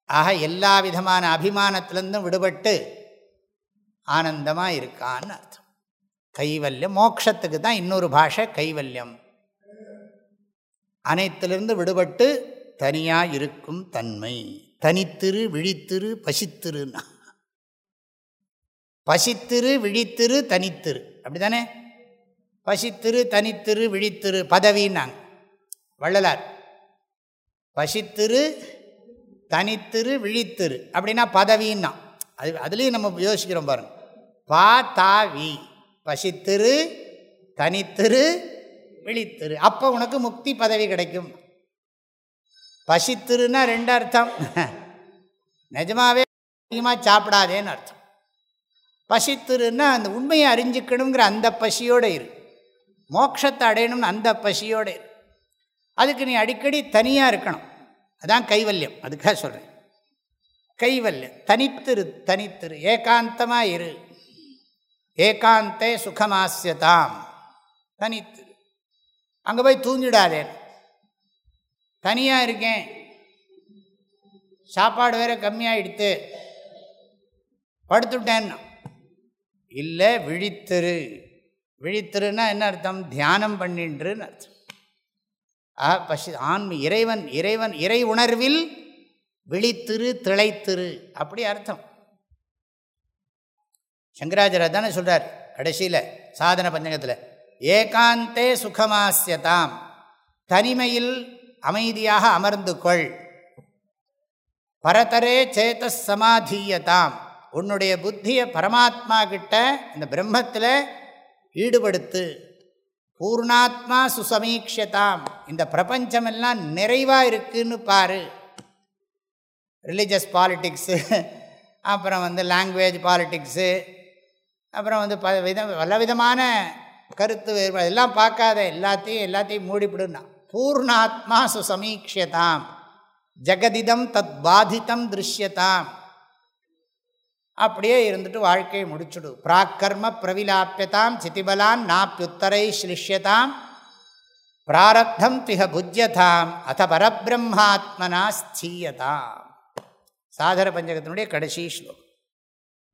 ஆக எல்லா விதமான அபிமானத்திலிருந்தும் விடுபட்டு ஆனந்தமாக இருக்கான்னு அர்த்தம். கைவல்யம் மோக்ஷத்துக்கு தான் இன்னொரு பாஷை கைவல்யம். அனைத்திலிருந்து விடுபட்டு தனியாக இருக்கும் தன்மை. தனித்திரு விழித்திரு பசித்திருன்னா. பசித்திரு விழித்திரு தனித்திரு. அப்படி தானே பசித்திரு தனித்திரு விழித்திரு பதவின்னாங்க. வள்ளலார். பசித்திரு தனித்திரு விழித்திரு. அப்படின்னா பதவின்னா. அது அதுலேயும் நம்ம யோசிக்கிறோம் பாருங்க. பா தா வி. பசித்திரு தனித்திரு விழித்திரு. அப்போ உனக்கு முக்தி பதவி கிடைக்கும். பசித்திருன்னா ரெண்டு அர்த்தம். நிஜமாவே அதிகமாக சாப்பிடாதேன்னு அர்த்தம். பசித்திருன்னா அந்த உண்மையை அறிஞ்சிக்கணுங்கிற அந்த பசியோடு இரு. மோட்சத்தை அடையணும்னு அந்த பசியோடு இரு. அதுக்கு நீ அடிக்கடி தனியாக இருக்கணும். அதான் கைவல்யம். அதுக்காக சொல்கிறேன் கைவல்யம். தனித்திரு தனித்திரு. ஏகாந்தமாக இரு. ஏகாந்தே சுகமாசியதாம் தனித்திரு. அங்கே போய் தூங்கிடாதேன் தனியாக இருக்கேன். சாப்பாடு வேற கம்மியாகிடுத்து படுத்துட்டேன்னா இல்லை விழித்திரு. விழித்திருன்னா என்ன அர்த்தம்? தியானம் பண்ணின்றுன்னு அர்த்தம். ஆ பசி ஆன்மி இறைவன் இறைவன் இறை உணர்வில் விழித்திரு திளைத்திரு. அப்படி அர்த்தம். சங்கராச்சாரியர் தானே சொல்கிறார் கடைசியில் சாதன பஞ்சகத்தில் ஏகாந்தே சுகமாசியதாம் தனிமையில் அமைதியாக அமர்ந்து கொள். பரதரே சேத சமாதீயதாம். உன்னுடைய புத்தியை பரமாத்மா கிட்ட இந்த பிரம்மத்தில் ஈடுபடுத்து. பூர்ணாத்மா சுசமீக்ஷதாம். இந்த பிரபஞ்சமெல்லாம் நிறைவாக இருக்குன்னு பாரு. ரிலீஜியஸ் பாலிட்டிக்ஸு அப்புறம் வந்து லாங்குவேஜ் பாலிட்டிக்ஸு அப்புறம் வந்து ப வித பல விதமான கருத்து வேறுபாடு எல்லாம் பார்க்காத எல்லாத்தையும் எல்லாத்தையும் மூடிவிடுனா பூர்ணாத்மா சுசமீக்ஷதாம் ஜெகதிதம் தத் பாதித்தம் திருஷ்யதாம். அப்படியே இருந்துட்டு வாழ்க்கையை முடிச்சுடு. பிராக்கர்ம பிரவிலாப்பியதாம் சிதிபலான் நாப்பியுத்தரை ஸ்லிஷ்யதாம் பிராரப்தம் திக புஜ்யதாம் அத பரபிரம்மாத்மனா ஸ்தீயதாம் சாதர பஞ்சகத்தினுடைய கடைசி ஸ்லோகம்.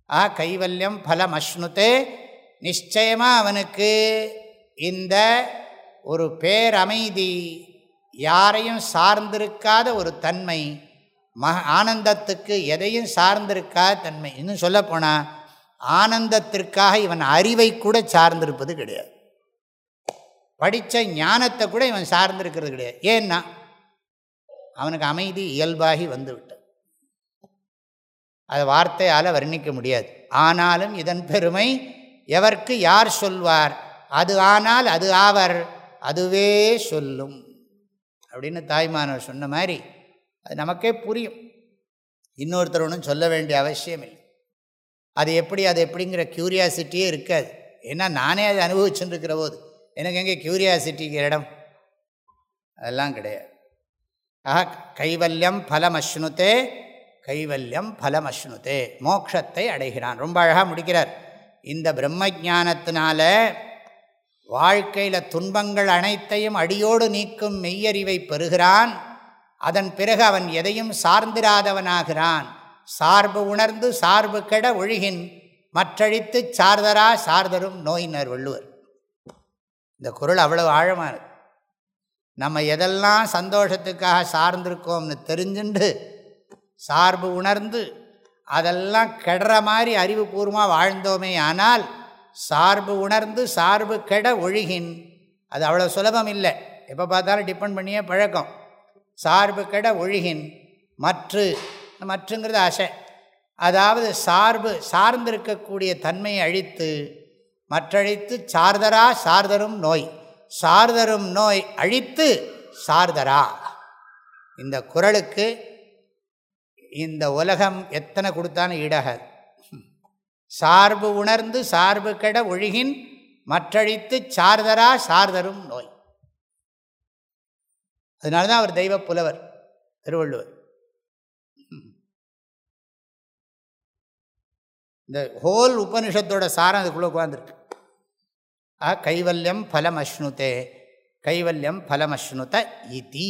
ஆ கைவல்யம் பலம் அஸ்னுத்தே நிச்சயமாக அவனுக்கு இந்த ஒரு பேரமைதி யாரையும் சார்ந்திருக்காத ஒரு தன்மை மக ஆனந்தத்துக்கு எதையும் சார்ந்திருக்காத தன்மை. இன்னும் சொல்லப்போனால் ஆனந்தத்திற்காக இவன் அறிவை கூட சார்ந்திருப்பது கிடையாது. படித்த ஞானத்தை கூட இவன் சார்ந்திருக்கிறது கிடையாது. ஏன்னா அவனுக்கு அமைதி இயல்பாகி வந்துவிட்டான் அது வார்த்தையால் வர்ணிக்க முடியாது. ஆனாலும் இதன் பெருமை எவர்க்கு யார் சொல்வார்? அது ஆனால் அது ஆவர். அதுவே சொல்லும். அப்படின்னு தாய்மானவர் சொன்ன மாதிரி அது நமக்கே புரியும். இன்னொருத்தர் ஒன்றும் சொல்ல வேண்டிய அவசியம் இல்லை. அது எப்படி அது எப்படிங்கிற க்யூரியாசிட்டியே இருக்காது. ஏன்னா நானே அதை அனுபவிச்சுருக்கிற போது எனக்கு எங்கே க்யூரியாசிட்டிக்கு இடம்? அதெல்லாம் கிடையாது. ஆஹா கைவல்யம் பலம் அஸ்னுத்தே கைவல்யம் பலம் அஸ்னுத்தே மோக்ஷத்தை அடைகிறான். ரொம்ப அழகாக முடிக்கிறார். இந்த பிரம்ம ஜானத்தினால வாழ்க்கையில் துன்பங்கள் அனைத்தையும் அடியோடு நீக்கும் மெய்யறிவை பெறுகிறான். அதன் பிறகு அவன் எதையும் சார்ந்திராதவனாகிறான். சார்பு உணர்ந்து சார்பு கெட ஒழுகின் மற்றழித்து சார்தரா சார்தரும் நோயினர் வள்ளுவர். இந்த குரல் அவ்வளவு ஆழமானது. நம்ம எதெல்லாம் சந்தோஷத்துக்காக சார்ந்திருக்கோம்னு தெரிஞ்சுண்டு சார்பு உணர்ந்து அதெல்லாம் கெடுற மாதிரி அறிவுபூர்வமாக வாழ்ந்தோமே ஆனால் சார்பு உணர்ந்து சார்பு கெட ஒழுகின். அது அவ்வளோ சுலபம் இல்லை. எப்போ பார்த்தாலும் டிபெண்ட் பண்ணியே பழக்கம். சார்பு கெட ஒழுகின். மற்று மற்றுங்கிறது ஆசை அதாவது சார்பு சார்ந்திருக்கக்கூடிய தன்மையை அழித்து மற்றழித்து சார்தரா சார்தரும் நோய். சார்தரும் நோய் அழித்து சார்தரா. இந்த குரலுக்கு இந்த உலகம் எத்தனை கொடுத்தாலும் ஈடாகாது. சார்பு உணர்ந்து சார்பு கெட ஒழுகின் மற்றழித்து சார்தரா சார்தரும் நோய். அதனால தான் அவர் தெய்வ புலவர் திருவள்ளுவர். இந்த ஹோல் உபனிஷத்தோட சாரம் அதுக்குள்ளே உட்காந்துருக்கு ஆ கைவல்யம் பலம் அஷ்ணுதே கைவல்யம் பலம் அஷ்ணுத இதி.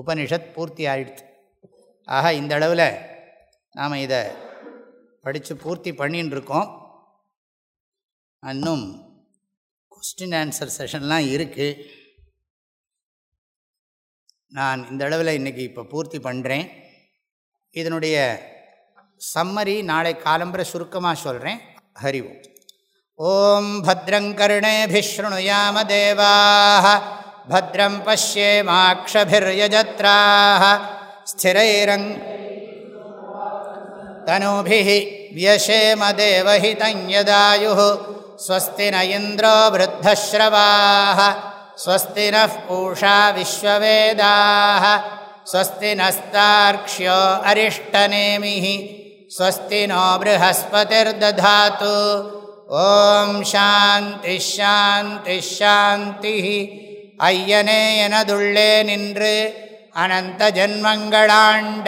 உபனிஷத் பூர்த்தி ஆயிடுச்சு. ஆக இந்த அளவில் நாம் இதை படித்து பூர்த்தி பண்ணின்னு இருக்கோம் இன்னும் கொஸ்டின் ஆன்சர் செஷன்லாம் இருக்குது நான் இந்த அளவில் இன்றைக்கி இப்போ பூர்த்தி பண்ணுறேன் இதனுடைய சம்மரி நாளை காலம்பரை சுருக்கமாக சொல்கிறேன் ஹரி ஓம் ஓம் भद्रङ्कर्णेभिशृणुयाम देवाः भद्रं पश्येमाक्षभिर्यजत्राः स्थिरैरङ् तनूभिः व्यशेम देवहितं यदायुः स्वस्ति न इन्द्रो वृद्धश्रवाः स्वस्ति नः पूषा विश्ववेदाः स्वस्ति नस्तार्क्ष्यो अरिष्टनेमिः स्वस्ति नो बृहस्पतिर्दधातु ॐ शान्तिश्शान्तिश्शान्तिः ஐயனே எனதுள்ளே நின்று அனந்த ஜன்மங்களாண்ட